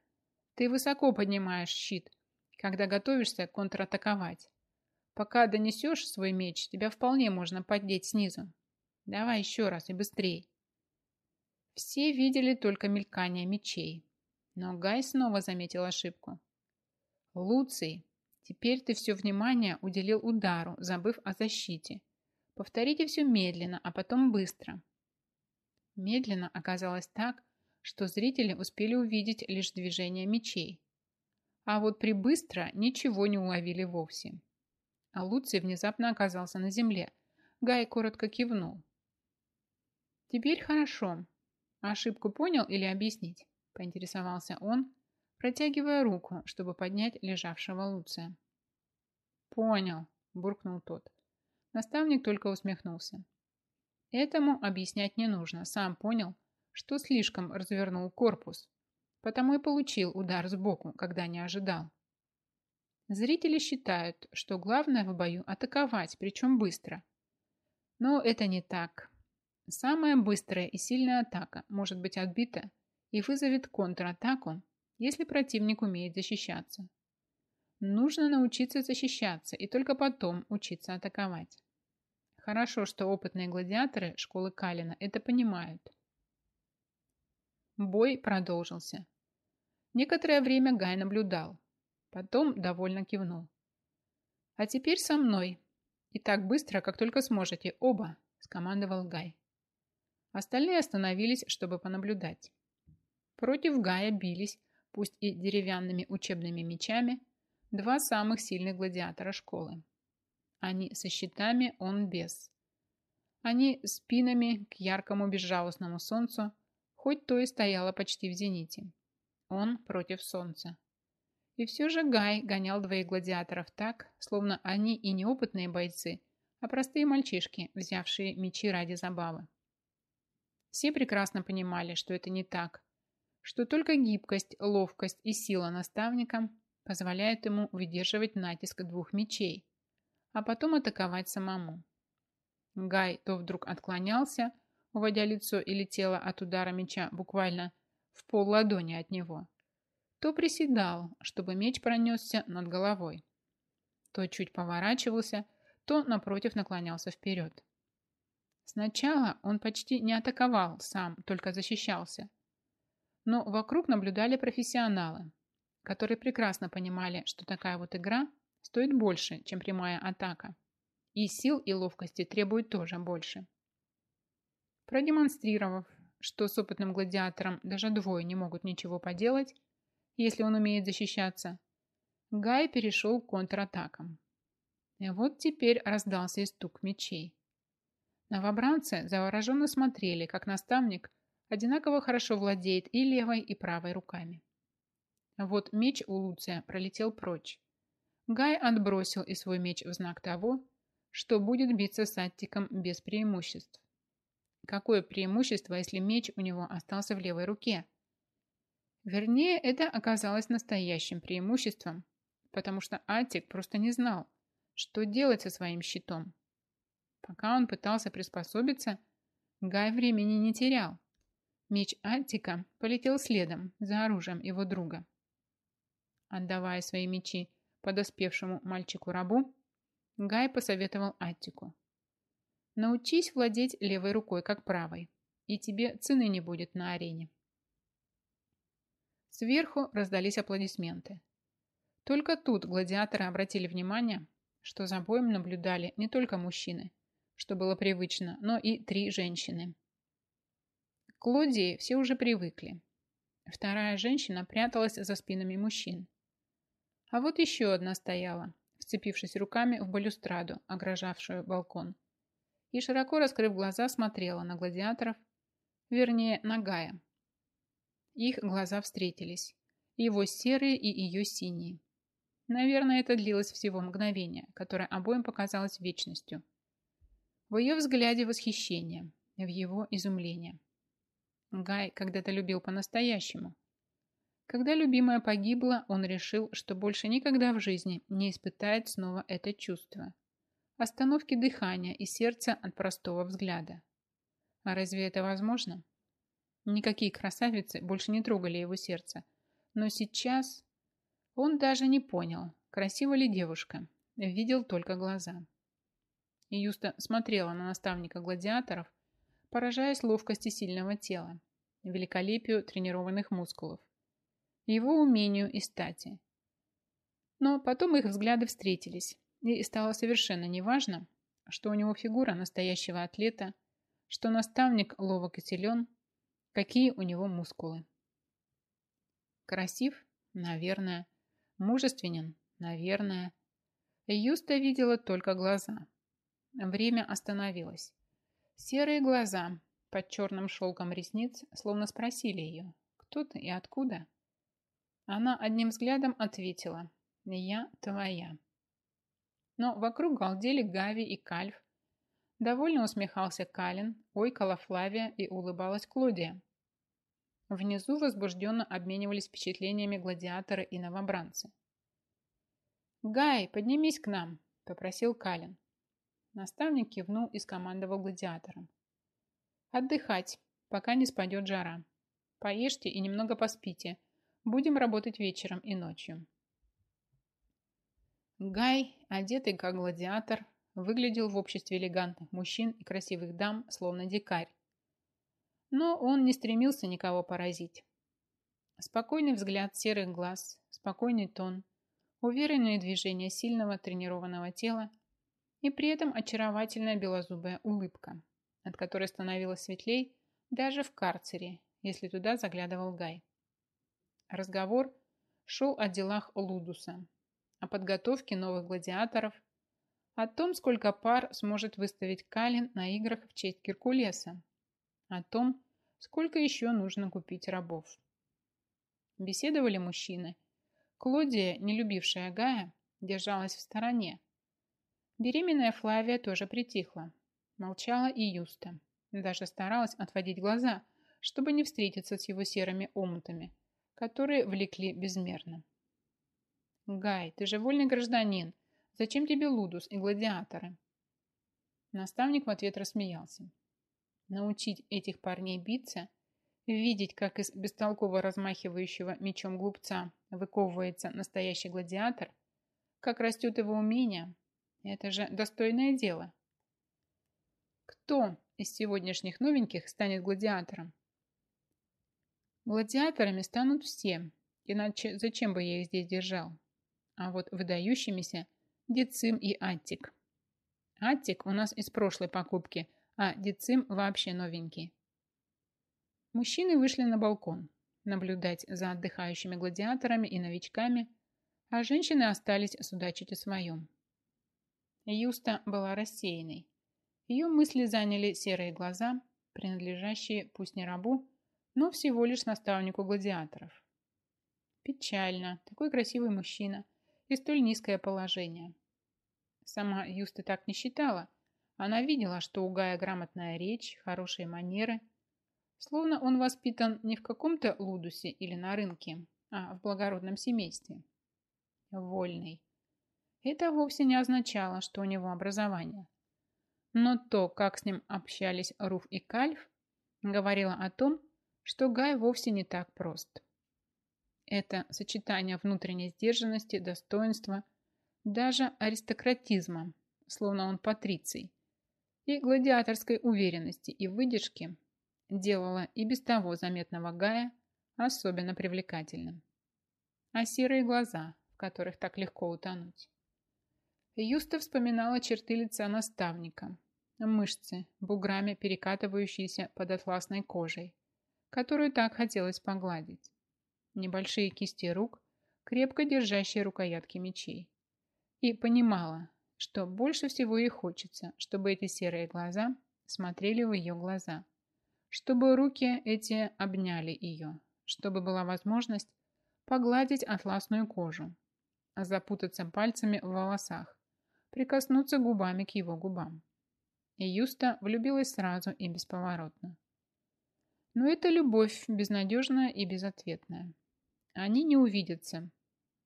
ты высоко поднимаешь щит, когда готовишься контратаковать. Пока донесешь свой меч, тебя вполне можно поддеть снизу. Давай еще раз и быстрей». Все видели только мелькание мечей, но Гай снова заметил ошибку. «Луций, теперь ты все внимание уделил удару, забыв о защите. Повторите все медленно, а потом быстро». Медленно оказалось так, что зрители успели увидеть лишь движение мечей. А вот при быстро ничего не уловили вовсе. А Луций внезапно оказался на земле. Гай коротко кивнул. «Теперь хорошо. Ошибку понял или объяснить?» поинтересовался он, протягивая руку, чтобы поднять лежавшего Луция. «Понял», – буркнул тот. Наставник только усмехнулся. Этому объяснять не нужно, сам понял, что слишком развернул корпус, потому и получил удар сбоку, когда не ожидал. Зрители считают, что главное в бою атаковать, причем быстро. Но это не так. Самая быстрая и сильная атака может быть отбита и вызовет контратаку, если противник умеет защищаться. Нужно научиться защищаться и только потом учиться атаковать. Хорошо, что опытные гладиаторы школы Калина это понимают. Бой продолжился. Некоторое время Гай наблюдал. Потом довольно кивнул. «А теперь со мной. И так быстро, как только сможете, оба», – скомандовал Гай. Остальные остановились, чтобы понаблюдать. Против Гая бились, пусть и деревянными учебными мечами, два самых сильных гладиатора школы. Они со щитами, он без. Они спинами к яркому безжалостному солнцу, хоть то и стояло почти в зените. Он против солнца. И все же Гай гонял двоих гладиаторов так, словно они и не опытные бойцы, а простые мальчишки, взявшие мечи ради забавы. Все прекрасно понимали, что это не так, что только гибкость, ловкость и сила наставника позволяют ему выдерживать натиск двух мечей, а потом атаковать самому. Гай то вдруг отклонялся, уводя лицо или тело от удара меча буквально в пол ладони от него, то приседал, чтобы меч пронесся над головой, то чуть поворачивался, то напротив наклонялся вперед. Сначала он почти не атаковал сам, только защищался – но вокруг наблюдали профессионалы, которые прекрасно понимали, что такая вот игра стоит больше, чем прямая атака. И сил и ловкости требует тоже больше. Продемонстрировав, что с опытным гладиатором даже двое не могут ничего поделать, если он умеет защищаться, Гай перешел к контратакам. И вот теперь раздался истук мечей. Новобранцы завороженно смотрели, как наставник одинаково хорошо владеет и левой, и правой руками. Вот меч у Луция пролетел прочь. Гай отбросил и свой меч в знак того, что будет биться с Аттиком без преимуществ. Какое преимущество, если меч у него остался в левой руке? Вернее, это оказалось настоящим преимуществом, потому что Аттик просто не знал, что делать со своим щитом. Пока он пытался приспособиться, Гай времени не терял. Меч Аттика полетел следом за оружием его друга. Отдавая свои мечи подоспевшему мальчику-рабу, Гай посоветовал Аттику. «Научись владеть левой рукой, как правой, и тебе цены не будет на арене». Сверху раздались аплодисменты. Только тут гладиаторы обратили внимание, что за боем наблюдали не только мужчины, что было привычно, но и три женщины. К Лодии все уже привыкли. Вторая женщина пряталась за спинами мужчин. А вот еще одна стояла, вцепившись руками в балюстраду, огражавшую балкон. И широко раскрыв глаза, смотрела на гладиаторов, вернее, на Гая. Их глаза встретились. Его серые и ее синие. Наверное, это длилось всего мгновение, которое обоим показалось вечностью. В ее взгляде восхищение, в его изумление. Гай когда-то любил по-настоящему. Когда любимая погибла, он решил, что больше никогда в жизни не испытает снова это чувство. Остановки дыхания и сердца от простого взгляда. А разве это возможно? Никакие красавицы больше не трогали его сердце. Но сейчас он даже не понял, красива ли девушка. Видел только глаза. И Юста смотрела на наставника гладиаторов, поражаясь ловкости сильного тела, великолепию тренированных мускулов, его умению и стати. Но потом их взгляды встретились, и стало совершенно неважно, что у него фигура настоящего атлета, что наставник ловок и силен, какие у него мускулы. Красив? Наверное. Мужественен? Наверное. Юста видела только глаза. Время остановилось. Серые глаза под черным шелком ресниц словно спросили ее, кто ты и откуда? Она одним взглядом ответила, я твоя. Но вокруг галдели Гави и Кальф. Довольно усмехался Калин, ойкала Флавия и улыбалась Клодия. Внизу возбужденно обменивались впечатлениями гладиаторы и новобранцы. «Гай, поднимись к нам!» – попросил Калин. Наставник кивнул и скомандовал гладиатором. «Отдыхать, пока не спадет жара. Поешьте и немного поспите. Будем работать вечером и ночью». Гай, одетый как гладиатор, выглядел в обществе элегантных мужчин и красивых дам, словно дикарь. Но он не стремился никого поразить. Спокойный взгляд серых глаз, спокойный тон, уверенные движения сильного тренированного тела и при этом очаровательная белозубая улыбка, от которой становилось светлей даже в карцере, если туда заглядывал Гай. Разговор шел о делах Лудуса, о подготовке новых гладиаторов, о том, сколько пар сможет выставить Калин на играх в честь Геркулеса, о том, сколько еще нужно купить рабов. Беседовали мужчины. Клодия, не любившая Гая, держалась в стороне. Беременная Флавия тоже притихла. Молчала и Юста. Даже старалась отводить глаза, чтобы не встретиться с его серыми омутами, которые влекли безмерно. «Гай, ты же вольный гражданин. Зачем тебе лудус и гладиаторы?» Наставник в ответ рассмеялся. Научить этих парней биться, видеть, как из бестолково размахивающего мечом глупца выковывается настоящий гладиатор, как растет его умение, это же достойное дело. Кто из сегодняшних новеньких станет гладиатором? Гладиаторами станут все, иначе зачем бы я их здесь держал? а вот выдающимися Децим и Аттик. Аттик у нас из прошлой покупки, а Децим вообще новенький. Мужчины вышли на балкон наблюдать за отдыхающими гладиаторами и новичками, а женщины остались судачить о своем. Юста была рассеянной. Ее мысли заняли серые глаза, принадлежащие пусть не рабу, но всего лишь наставнику гладиаторов. Печально, такой красивый мужчина, и столь низкое положение. Сама Юста так не считала. Она видела, что у Гая грамотная речь, хорошие манеры. Словно он воспитан не в каком-то лудусе или на рынке, а в благородном семействе. Вольный. Это вовсе не означало, что у него образование. Но то, как с ним общались Руф и Кальф, говорило о том, что Гай вовсе не так прост. Это сочетание внутренней сдержанности, достоинства, даже аристократизма, словно он патриций, и гладиаторской уверенности и выдержки делало и без того заметного Гая особенно привлекательным. А серые глаза, в которых так легко утонуть. Юста вспоминала черты лица наставника, мышцы, буграми перекатывающиеся под атласной кожей, которую так хотелось погладить небольшие кисти рук, крепко держащие рукоятки мечей. И понимала, что больше всего ей хочется, чтобы эти серые глаза смотрели в ее глаза, чтобы руки эти обняли ее, чтобы была возможность погладить атласную кожу, запутаться пальцами в волосах, прикоснуться губами к его губам. И Юста влюбилась сразу и бесповоротно. Но это любовь безнадежная и безответная. Они не увидятся.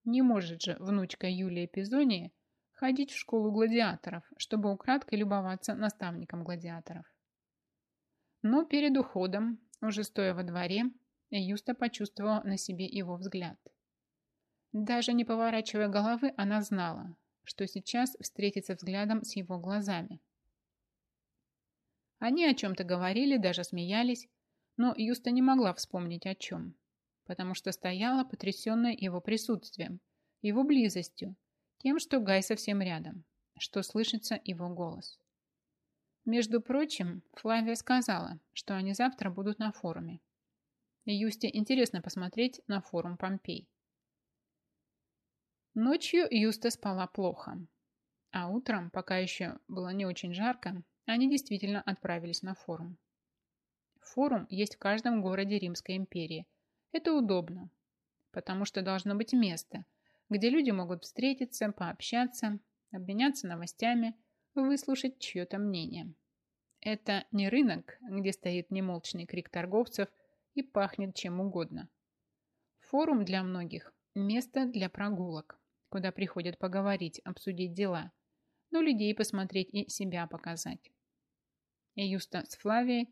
Не может же внучка Юлия Пизония ходить в школу гладиаторов, чтобы украдкой любоваться наставником гладиаторов. Но перед уходом, уже стоя во дворе, Юста почувствовала на себе его взгляд. Даже не поворачивая головы, она знала, что сейчас встретится взглядом с его глазами. Они о чем-то говорили, даже смеялись, Но Юста не могла вспомнить о чем, потому что стояла потрясенная его присутствием, его близостью, тем, что Гай совсем рядом, что слышится его голос. Между прочим, Флавия сказала, что они завтра будут на форуме. Юсте интересно посмотреть на форум Помпей. Ночью Юста спала плохо. А утром, пока еще было не очень жарко, они действительно отправились на форум. Форум есть в каждом городе Римской империи. Это удобно, потому что должно быть место, где люди могут встретиться, пообщаться, обменяться новостями, выслушать чье-то мнение. Это не рынок, где стоит немолчный крик торговцев и пахнет чем угодно. Форум для многих – место для прогулок, куда приходят поговорить, обсудить дела, но людей посмотреть и себя показать. И Юста с Флавией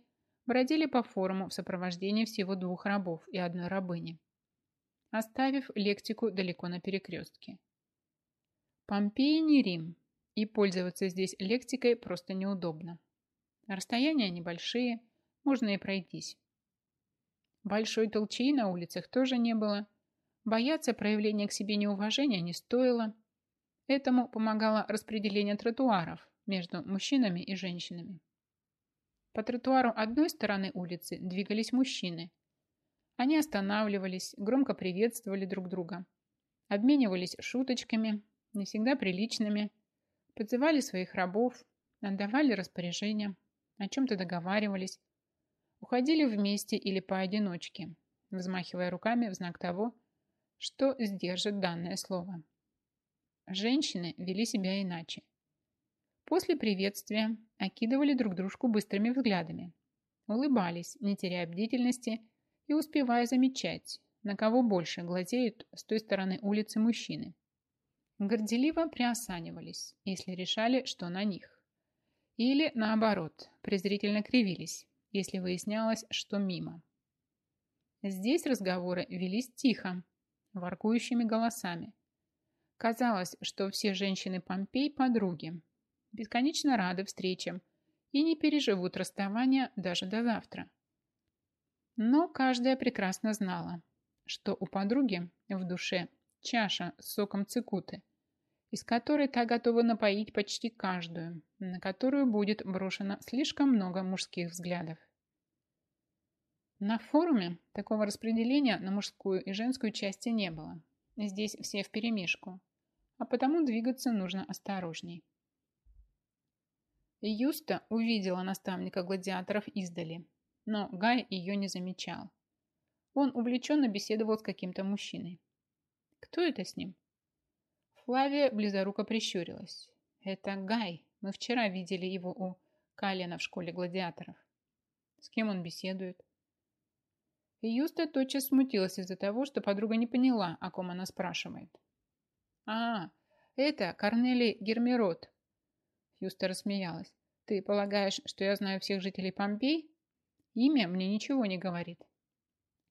бродили по форуму в сопровождении всего двух рабов и одной рабыни, оставив лектику далеко на перекрестке. Помпеи не Рим, и пользоваться здесь лектикой просто неудобно. Расстояния небольшие, можно и пройтись. Большой толчей на улицах тоже не было. Бояться проявления к себе неуважения не стоило. Этому помогало распределение тротуаров между мужчинами и женщинами. По тротуару одной стороны улицы двигались мужчины. Они останавливались, громко приветствовали друг друга, обменивались шуточками, не всегда приличными, подзывали своих рабов, отдавали распоряжения, о чем-то договаривались, уходили вместе или поодиночке, взмахивая руками в знак того, что сдержит данное слово. Женщины вели себя иначе. После приветствия окидывали друг дружку быстрыми взглядами, улыбались, не теряя бдительности и успевая замечать, на кого больше глазеют с той стороны улицы мужчины. Горделиво приосанивались, если решали, что на них. Или, наоборот, презрительно кривились, если выяснялось, что мимо. Здесь разговоры велись тихо, воркующими голосами. Казалось, что все женщины Помпей – подруги, бесконечно рады встречам и не переживут расставания даже до завтра. Но каждая прекрасно знала, что у подруги в душе чаша с соком цикуты, из которой та готова напоить почти каждую, на которую будет брошено слишком много мужских взглядов. На форуме такого распределения на мужскую и женскую части не было. Здесь все вперемешку, а потому двигаться нужно осторожней. Юста увидела наставника гладиаторов издали, но Гай ее не замечал. Он увлеченно беседовал с каким-то мужчиной. Кто это с ним? Флавия близоруко прищурилась. Это Гай. Мы вчера видели его у Калина в школе гладиаторов. С кем он беседует? Юста тотчас смутилась из-за того, что подруга не поняла, о ком она спрашивает. «А, это Корнелий Гермерот», Юста рассмеялась. «Ты полагаешь, что я знаю всех жителей Помпей? Имя мне ничего не говорит».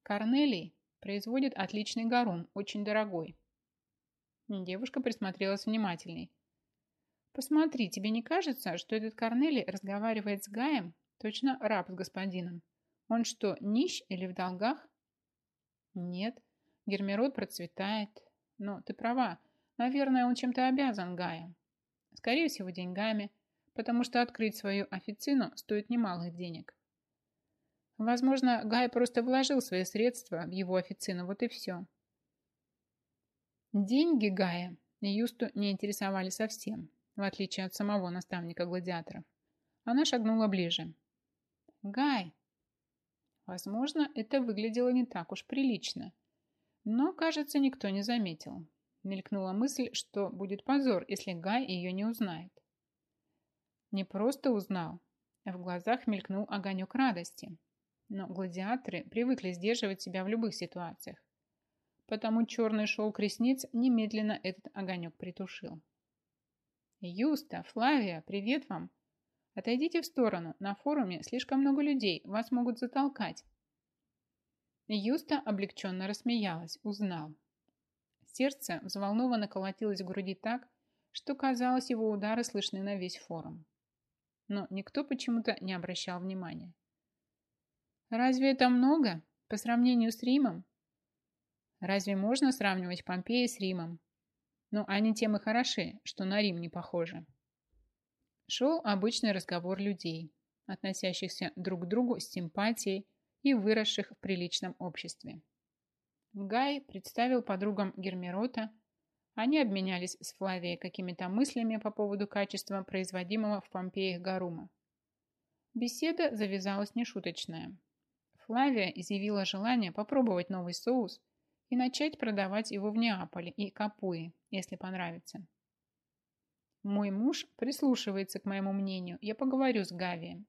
«Корнелий производит отличный гарум, очень дорогой». Девушка присмотрелась внимательней. «Посмотри, тебе не кажется, что этот Корнелий разговаривает с Гаем? Точно раб с господином. Он что, нищ или в долгах?» «Нет, Гермерод процветает. Но ты права, наверное, он чем-то обязан Гаю. Скорее всего, деньгами, потому что открыть свою официну стоит немалых денег. Возможно, Гай просто вложил свои средства в его официну, вот и все. Деньги Гая Юсту не интересовали совсем, в отличие от самого наставника гладиаторов. Она шагнула ближе. «Гай!» Возможно, это выглядело не так уж прилично, но, кажется, никто не заметил. Мелькнула мысль, что будет позор, если Гай ее не узнает. Не просто узнал, а в глазах мелькнул огонек радости. Но гладиаторы привыкли сдерживать себя в любых ситуациях. Потому черный шелк ресниц немедленно этот огонек притушил. «Юста, Флавия, привет вам! Отойдите в сторону, на форуме слишком много людей, вас могут затолкать». Юста облегченно рассмеялась, узнал. Сердце взволнованно колотилось в груди так, что казалось, его удары слышны на весь форум. Но никто почему-то не обращал внимания. Разве это много по сравнению с Римом? Разве можно сравнивать Помпеи с Римом? Ну, они тем и хороши, что на Рим не похожи. Шел обычный разговор людей, относящихся друг к другу с симпатией и выросших в приличном обществе. Гай представил подругам Гермерота. Они обменялись с Флавией какими-то мыслями по поводу качества производимого в Помпеях гарума. Беседа завязалась нешуточная. Флавия изъявила желание попробовать новый соус и начать продавать его в Неаполе и Капуи, если понравится. Мой муж прислушивается к моему мнению. Я поговорю с Гавием.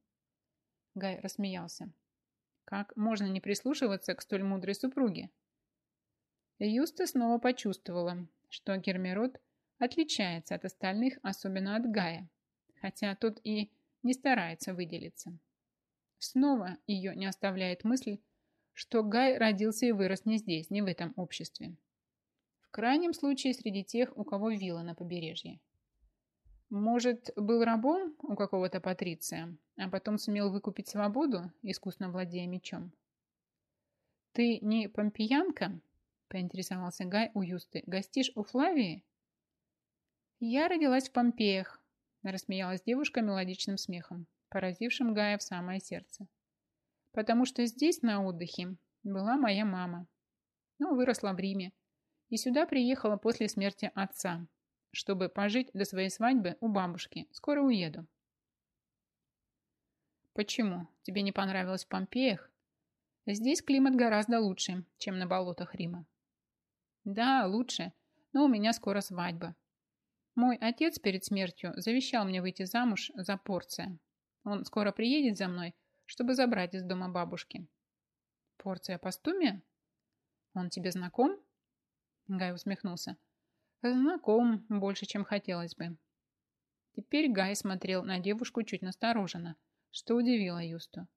Гай рассмеялся. Как можно не прислушиваться к столь мудрой супруге? Юста снова почувствовала, что Гермерот отличается от остальных, особенно от Гая, хотя тот и не старается выделиться. Снова ее не оставляет мысль, что Гай родился и вырос не здесь, не в этом обществе. В крайнем случае среди тех, у кого вилла на побережье. Может, был рабом у какого-то патриция, а потом сумел выкупить свободу, искусно владея мечом? «Ты не помпиянка?» – поинтересовался Гай у Юсты. «Гостишь у Флавии?» «Я родилась в Помпеях», – рассмеялась девушка мелодичным смехом, поразившим Гая в самое сердце потому что здесь, на отдыхе, была моя мама. Но выросла в Риме. И сюда приехала после смерти отца, чтобы пожить до своей свадьбы у бабушки. Скоро уеду. Почему? Тебе не понравилось в Помпеях? Здесь климат гораздо лучше, чем на болотах Рима. Да, лучше, но у меня скоро свадьба. Мой отец перед смертью завещал мне выйти замуж за порция. Он скоро приедет за мной, чтобы забрать из дома бабушки. Порция постумия? Он тебе знаком? Гай усмехнулся. Знаком больше, чем хотелось бы. Теперь Гай смотрел на девушку чуть настороженно, что удивило Юсту.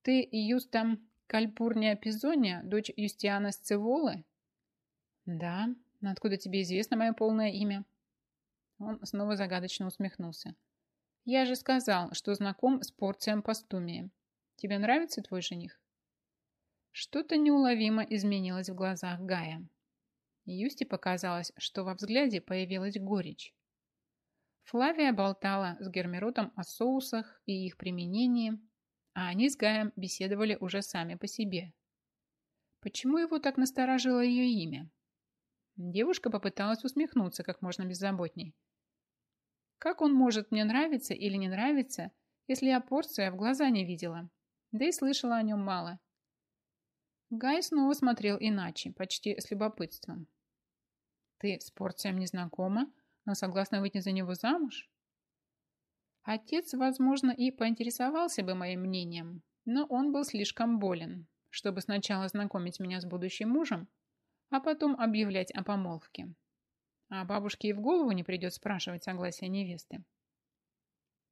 «Ты, Юста, Кальпурния Пизония, дочь Юстиана Сцеволы?» «Да. Откуда тебе известно мое полное имя?» Он снова загадочно усмехнулся. Я же сказал, что знаком с порцием постумия. Тебе нравится твой жених? Что-то неуловимо изменилось в глазах Гая. Юсти показалось, что во взгляде появилась горечь. Флавия болтала с Гермеротом о соусах и их применении, а они с Гаем беседовали уже сами по себе. Почему его так насторожило ее имя? Девушка попыталась усмехнуться как можно беззаботней. Как он может мне нравиться или не нравиться, если я порция в глаза не видела? Да и слышала о нем мало. Гай снова смотрел иначе, почти с любопытством. Ты с порцием не знакома, но согласна выйти за него замуж? Отец, возможно, и поинтересовался бы моим мнением, но он был слишком болен, чтобы сначала знакомить меня с будущим мужем, а потом объявлять о помолвке а бабушке и в голову не придет спрашивать согласия невесты.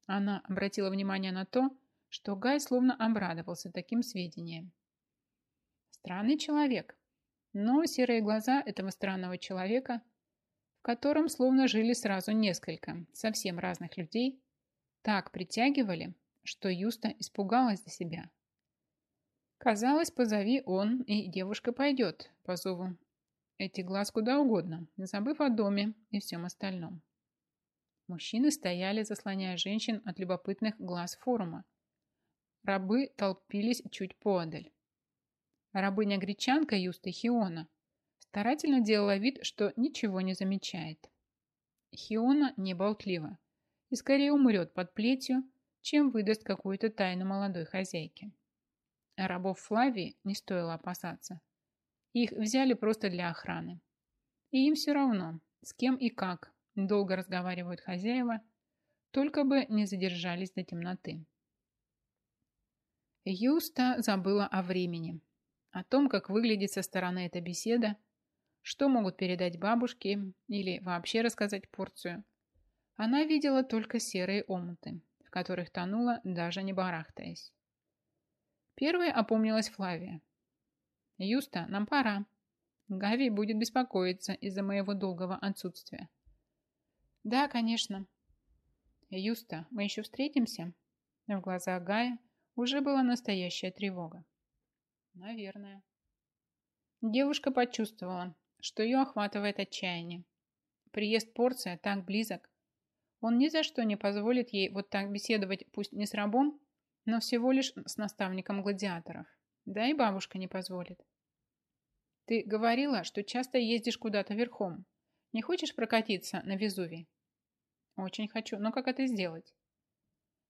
Она обратила внимание на то, что Гай словно обрадовался таким сведениям. Странный человек, но серые глаза этого странного человека, в котором словно жили сразу несколько совсем разных людей, так притягивали, что Юста испугалась за себя. Казалось, позови он, и девушка пойдет по зову эти глаз куда угодно, не забыв о доме и всем остальном. Мужчины стояли, заслоняя женщин от любопытных глаз форума. Рабы толпились чуть поодаль. Рабыня-гречанка Юста Хиона старательно делала вид, что ничего не замечает. Хиона не болтлива и скорее умрет под плетью, чем выдаст какую-то тайну молодой хозяйке. Рабов Флавии не стоило опасаться. Их взяли просто для охраны. И им все равно, с кем и как долго разговаривают хозяева, только бы не задержались до темноты. Юста забыла о времени, о том, как выглядит со стороны эта беседа, что могут передать бабушке или вообще рассказать порцию. Она видела только серые омуты, в которых тонула, даже не барахтаясь. Первой опомнилась Флавия. «Юста, нам пора. Гави будет беспокоиться из-за моего долгого отсутствия». «Да, конечно». «Юста, мы еще встретимся?» В глазах Гая уже была настоящая тревога. Наверное. Девушка почувствовала, что ее охватывает отчаяние. Приезд Порция так близок. Он ни за что не позволит ей вот так беседовать, пусть не с рабом, но всего лишь с наставником гладиаторов. Да и бабушка не позволит. Ты говорила, что часто ездишь куда-то верхом. Не хочешь прокатиться на Везувий? Очень хочу, но как это сделать?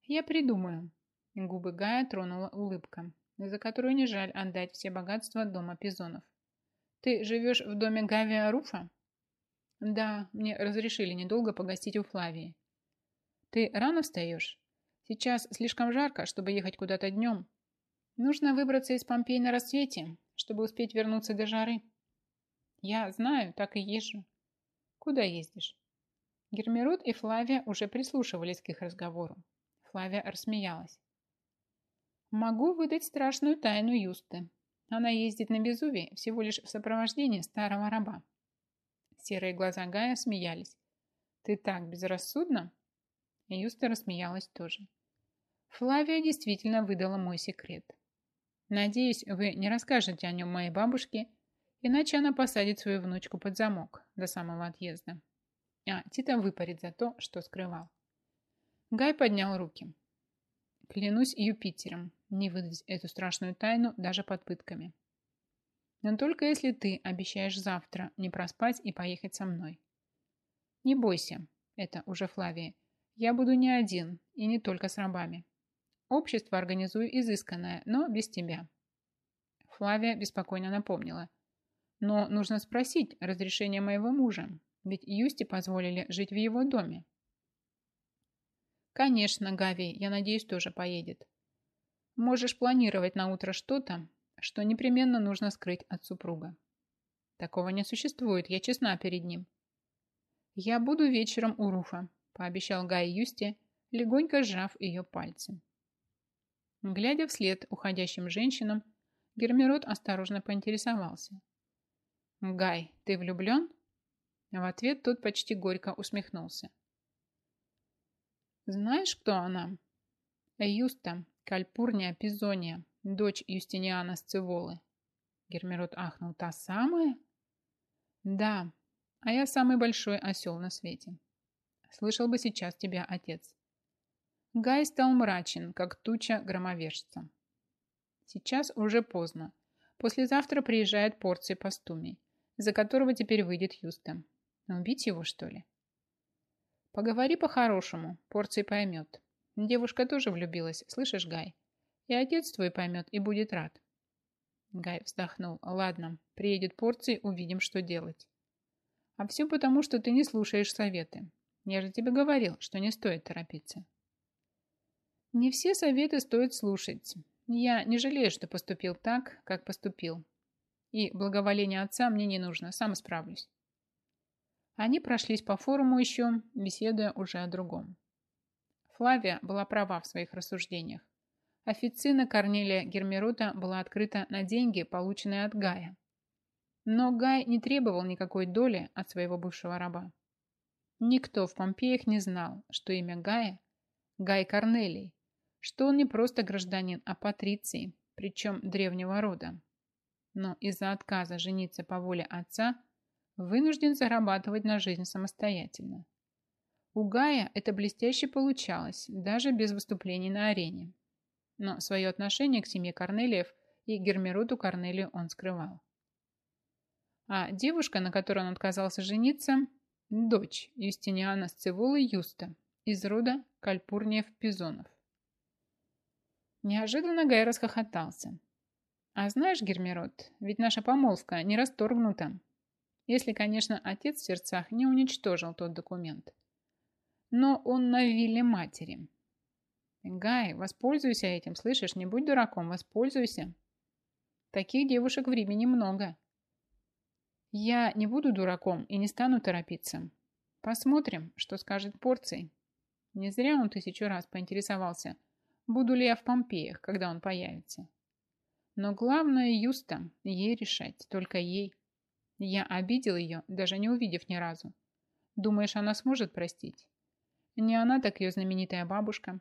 Я придумаю. Губы Гая тронула улыбка, за которую не жаль отдать все богатства дома Пизонов. Ты живешь в доме Гавия Руфа? Да, мне разрешили недолго погостить у Флавии. Ты рано встаешь? Сейчас слишком жарко, чтобы ехать куда-то днем. Нужно выбраться из Помпей на рассвете, чтобы успеть вернуться до жары. Я знаю, так и езжу. Куда ездишь? Гермерут и Флавия уже прислушивались к их разговору. Флавия рассмеялась. Могу выдать страшную тайну Юсты. Она ездит на Безувии всего лишь в сопровождении старого раба. Серые глаза Гая смеялись. «Ты так безрассудна?» Юста рассмеялась тоже. Флавия действительно выдала мой секрет. Надеюсь, вы не расскажете о нем моей бабушке, иначе она посадит свою внучку под замок до самого отъезда. А Тита выпарит за то, что скрывал. Гай поднял руки. Клянусь Юпитером, не выдать эту страшную тайну даже под пытками. Но только если ты обещаешь завтра не проспать и поехать со мной. Не бойся, это уже Флавия. Я буду не один и не только с рабами. Общество организую изысканное, но без тебя. Флавия беспокойно напомнила. Но нужно спросить разрешение моего мужа, ведь Юсти позволили жить в его доме. Конечно, Гави, я надеюсь, тоже поедет. Можешь планировать на утро что-то, что непременно нужно скрыть от супруга. Такого не существует, я честна перед ним. Я буду вечером у Руфа, пообещал Гай Юсти, легонько сжав ее пальцы. Глядя вслед уходящим женщинам, Гермерот осторожно поинтересовался. «Гай, ты влюблен?» В ответ тот почти горько усмехнулся. Знаешь, кто она? Юста, Кальпурния Пизония, дочь Юстиниана Сцеволы. Гермерот ахнул. Та самая? Да, а я самый большой осел на свете. Слышал бы сейчас тебя отец. Гай стал мрачен, как туча громовержца. Сейчас уже поздно. Послезавтра приезжает порция постумий, за которого теперь выйдет Юста. Убить его, что ли? Поговори по-хорошему, порции поймет. Девушка тоже влюбилась, слышишь, Гай? И отец твой поймет и будет рад. Гай вздохнул. Ладно, приедет порции, увидим, что делать. А все потому, что ты не слушаешь советы. Я же тебе говорил, что не стоит торопиться. Не все советы стоит слушать. Я не жалею, что поступил так, как поступил. И благоволение отца мне не нужно, сам справлюсь. Они прошлись по форуму еще, беседуя уже о другом. Флавия была права в своих рассуждениях. Официна Корнелия Гермерута была открыта на деньги, полученные от Гая. Но Гай не требовал никакой доли от своего бывшего раба. Никто в Помпеях не знал, что имя Гая – Гай Корнелий, что он не просто гражданин, а патриций, причем древнего рода. Но из-за отказа жениться по воле отца – вынужден зарабатывать на жизнь самостоятельно. У Гая это блестяще получалось, даже без выступлений на арене. Но свое отношение к семье Корнелиев и Гермеруту Корнелию он скрывал. А девушка, на которой он отказался жениться, дочь Юстиниана Сцеволы Юста из рода Кальпурниев-Пизонов. Неожиданно Гай расхохотался. «А знаешь, Гермерот, ведь наша помолвка не расторгнута. Если, конечно, отец в сердцах не уничтожил тот документ. Но он на вилле матери. Гай, воспользуйся этим, слышишь? Не будь дураком, воспользуйся. Таких девушек в Риме немного. Я не буду дураком и не стану торопиться. Посмотрим, что скажет порций. Не зря он тысячу раз поинтересовался, буду ли я в Помпеях, когда он появится. Но главное Юста, ей решать, только ей. Я обидел ее, даже не увидев ни разу. Думаешь, она сможет простить? Не она, так ее знаменитая бабушка.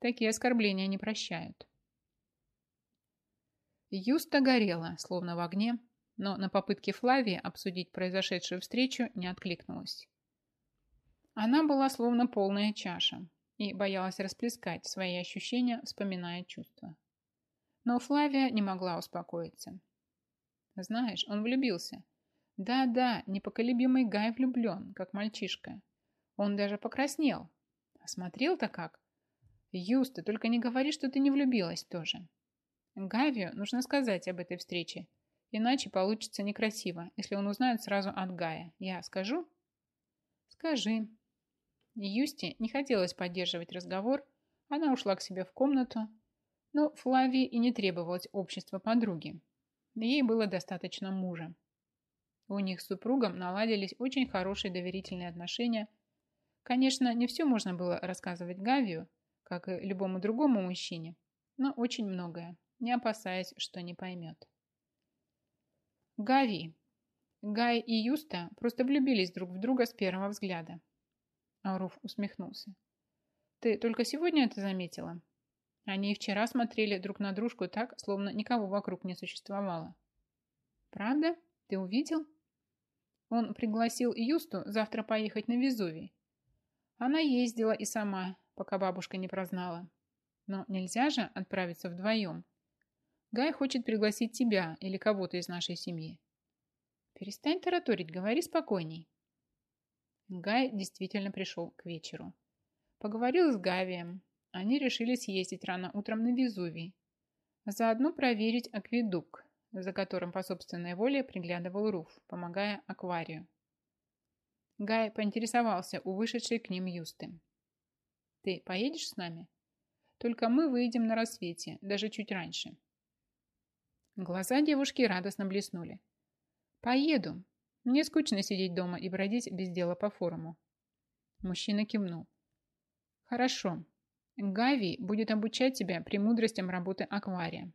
Такие оскорбления не прощают. Юста горела, словно в огне, но на попытке Флавии обсудить произошедшую встречу не откликнулась. Она была словно полная чаша и боялась расплескать свои ощущения, вспоминая чувства. Но Флавия не могла успокоиться. Знаешь, он влюбился. Да-да, непоколебимый Гай влюблен, как мальчишка. Он даже покраснел. Осмотрел-то как. Юста, только не говори, что ты не влюбилась тоже. Гавию нужно сказать об этой встрече, иначе получится некрасиво, если он узнает сразу от Гая. Я скажу? Скажи. Юсти не хотелось поддерживать разговор, она ушла к себе в комнату, но Флавии и не требовалось общества подруги. Ей было достаточно мужа. У них с супругом наладились очень хорошие доверительные отношения. Конечно, не все можно было рассказывать Гавию, как и любому другому мужчине, но очень многое, не опасаясь, что не поймет. Гави. Гай и Юста просто влюбились друг в друга с первого взгляда. Ауруф усмехнулся. Ты только сегодня это заметила? Они и вчера смотрели друг на дружку так, словно никого вокруг не существовало. Правда? Ты увидел? Он пригласил Юсту завтра поехать на Везувий. Она ездила и сама, пока бабушка не прознала. Но нельзя же отправиться вдвоем. Гай хочет пригласить тебя или кого-то из нашей семьи. Перестань тараторить, говори спокойней. Гай действительно пришел к вечеру. Поговорил с Гавием. Они решили съездить рано утром на Везувий. Заодно проверить акведук, за которым по собственной воле приглядывал Руф, помогая акварию. Гай поинтересовался у вышедшей к ним Юсты. Ты поедешь с нами? Только мы выйдем на рассвете, даже чуть раньше. Глаза девушки радостно блеснули. Поеду. Мне скучно сидеть дома и бродить без дела по форуму. Мужчина кивнул. Хорошо. Гави будет обучать тебя премудростям работы аквария.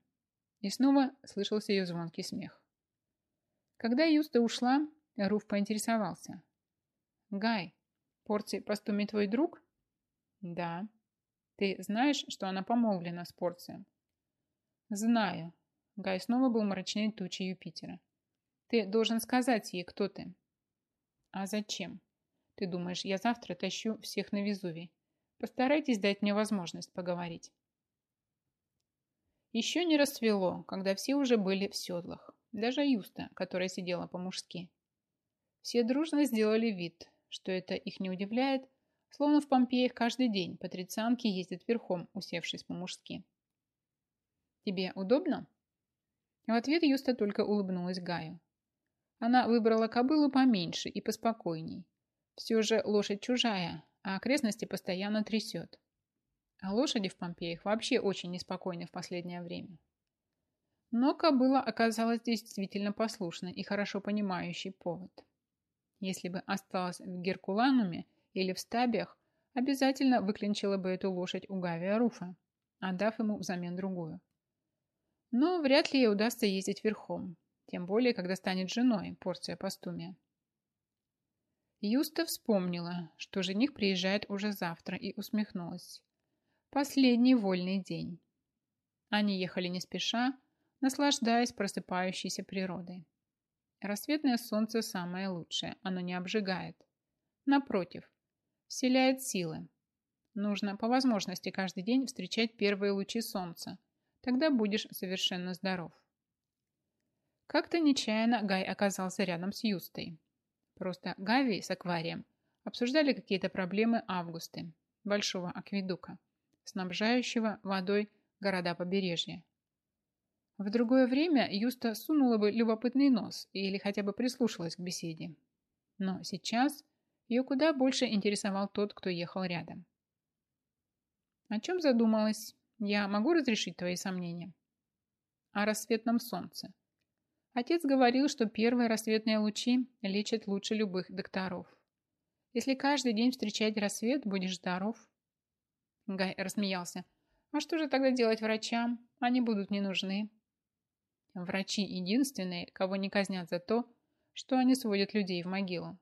И снова слышался ее звонкий смех. Когда Юста ушла, Руф поинтересовался. «Гай, Порций Постуми твой друг?» Да. Ты знаешь, что она помолвлена с Порцием? Знаю. Гай снова был мрачнее тучи Юпитера. Ты должен сказать ей, кто ты. А зачем? Ты думаешь, я завтра тащу всех на Везувий? Постарайтесь дать мне возможность поговорить. Еще не рассвело, когда все уже были в седлах. Даже Юста, которая сидела по-мужски. Все дружно сделали вид, что это их не удивляет, Словно в Помпеях каждый день патрицианки ездят верхом, усевшись по-мужски. «Тебе удобно?» В ответ Юста только улыбнулась Гаю. Она выбрала кобылу поменьше и поспокойней. Все же лошадь чужая, а окрестности постоянно трясет. А лошади в Помпеях вообще очень неспокойны в последнее время. Но кобыла оказалась действительно послушной и хорошо понимающей повод. Если бы осталась в Геркулануме или в стабиях, обязательно выклинчила бы эту лошадь у Гавия Руфа, отдав ему взамен другую. Но вряд ли ей удастся ездить верхом, тем более, когда станет женой порция постумия. Юста вспомнила, что жених приезжает уже завтра, и усмехнулась. Последний вольный день. Они ехали не спеша, наслаждаясь просыпающейся природой. Рассветное солнце самое лучшее, оно не обжигает. Напротив, вселяет силы. Нужно по возможности каждый день встречать первые лучи солнца. Тогда будешь совершенно здоров. Как-то нечаянно Гай оказался рядом с Юстой. Просто Гави с акварием обсуждали какие-то проблемы Августы, большого акведука, снабжающего водой города побережья. В другое время Юста сунула бы любопытный нос или хотя бы прислушалась к беседе. Но сейчас ее куда больше интересовал тот, кто ехал рядом. О чем задумалась? Я могу разрешить твои сомнения? О рассветном солнце. Отец говорил, что первые рассветные лучи лечат лучше любых докторов. Если каждый день встречать рассвет, будешь здоров. Гай рассмеялся. А что же тогда делать врачам? Они будут не нужны. Врачи единственные, кого не казнят за то, что они сводят людей в могилу.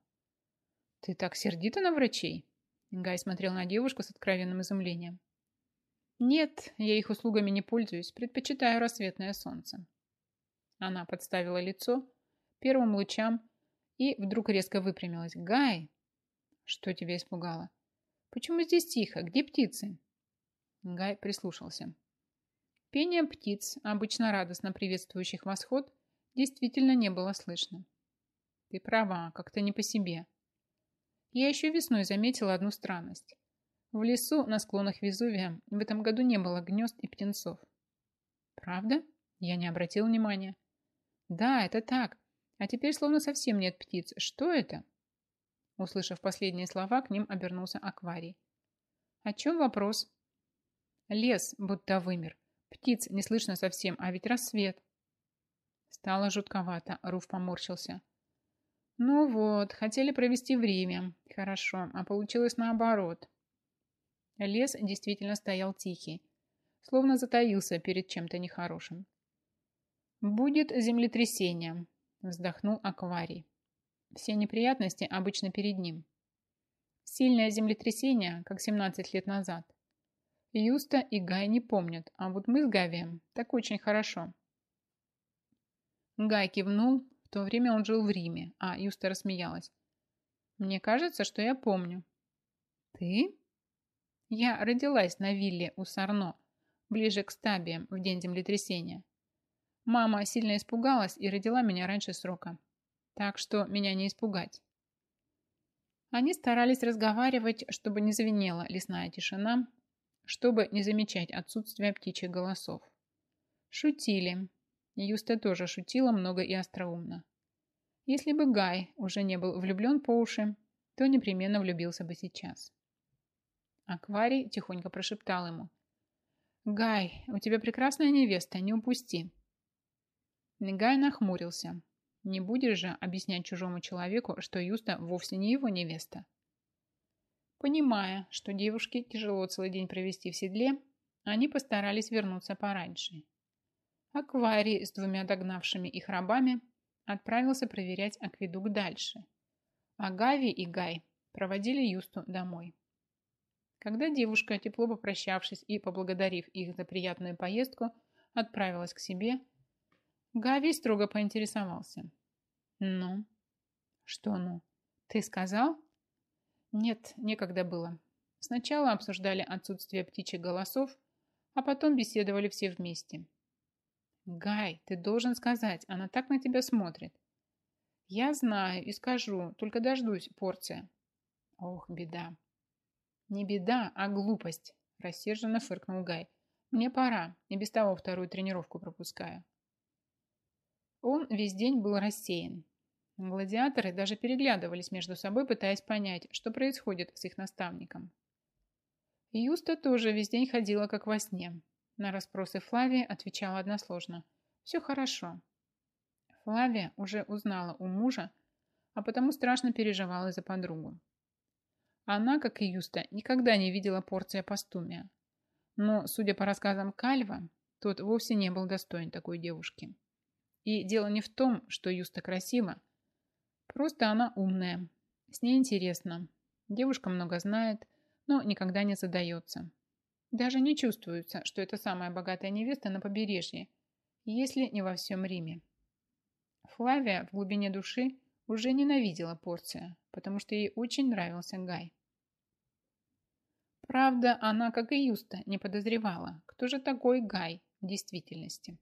«Ты так сердита на врачей?» Гай смотрел на девушку с откровенным изумлением. «Нет, я их услугами не пользуюсь, предпочитаю рассветное солнце. Она подставила лицо первым лучам и вдруг резко выпрямилась. «Гай!» «Что тебя испугало?» «Почему здесь тихо? Где птицы?» Гай прислушался. Пение птиц, обычно радостно приветствующих восход, действительно не было слышно. «Ты права, как-то не по себе». Я еще весной заметила одну странность. В лесу на склонах Везувия в этом году не было гнезд и птенцов. Правда? Я не обратил внимания. Да, это так. А теперь словно совсем нет птиц. Что это? Услышав последние слова, к ним обернулся акварий. О чем вопрос? Лес будто вымер. Птиц не слышно совсем, а ведь рассвет. Стало жутковато, Руф поморщился. Ну вот, хотели провести время. Хорошо, а получилось наоборот. Лес действительно стоял тихий, словно затаился перед чем-то нехорошим. «Будет землетрясение», – вздохнул акварий. Все неприятности обычно перед ним. Сильное землетрясение, как 17 лет назад. Юста и Гай не помнят, а вот мы с Гавием так очень хорошо. Гай кивнул, в то время он жил в Риме, а Юста рассмеялась. Мне кажется, что я помню. Ты? Я родилась на вилле у Сарно, ближе к Стабиям, в день землетрясения. Мама сильно испугалась и родила меня раньше срока. Так что меня не испугать. Они старались разговаривать, чтобы не звенела лесная тишина, чтобы не замечать отсутствие птичьих голосов. Шутили. Юста тоже шутила много и остроумно. Если бы Гай уже не был влюблен по уши, то непременно влюбился бы сейчас. Акварий тихонько прошептал ему. «Гай, у тебя прекрасная невеста, не упусти». Гай нахмурился. Не будешь же объяснять чужому человеку, что Юста вовсе не его невеста. Понимая, что девушке тяжело целый день провести в седле, они постарались вернуться пораньше. Акварий с двумя догнавшими их рабами отправился проверять акведук дальше, а Гави и Гай проводили Юсту домой. Когда девушка, тепло попрощавшись и поблагодарив их за приятную поездку, отправилась к себе, Гави строго поинтересовался. «Ну?» «Что «ну?» «Ты сказал?» «Нет, некогда было. Сначала обсуждали отсутствие птичьих голосов, а потом беседовали все вместе». «Гай, ты должен сказать, она так на тебя смотрит». «Я знаю и скажу, только дождусь, порция». «Ох, беда». «Не беда, а глупость», – рассерженно фыркнул Гай. «Мне пора, и без того вторую тренировку пропускаю». Он весь день был рассеян. Гладиаторы даже переглядывались между собой, пытаясь понять, что происходит с их наставником. Юста тоже весь день ходила как во сне. На расспросы Флавии отвечала односложно. «Все хорошо». Флавия уже узнала у мужа, а потому страшно переживала за подругу. Она, как и Юста, никогда не видела порция пастумия. Но, судя по рассказам Кальва, тот вовсе не был достоин такой девушки. И дело не в том, что Юста красива. Просто она умная. С ней интересно. Девушка много знает, но никогда не задается. Даже не чувствуется, что это самая богатая невеста на побережье, если не во всем Риме. Флавия в глубине души уже ненавидела Порция, потому что ей очень нравился Гай. Правда, она, как и Юста, не подозревала, кто же такой Гай в действительности.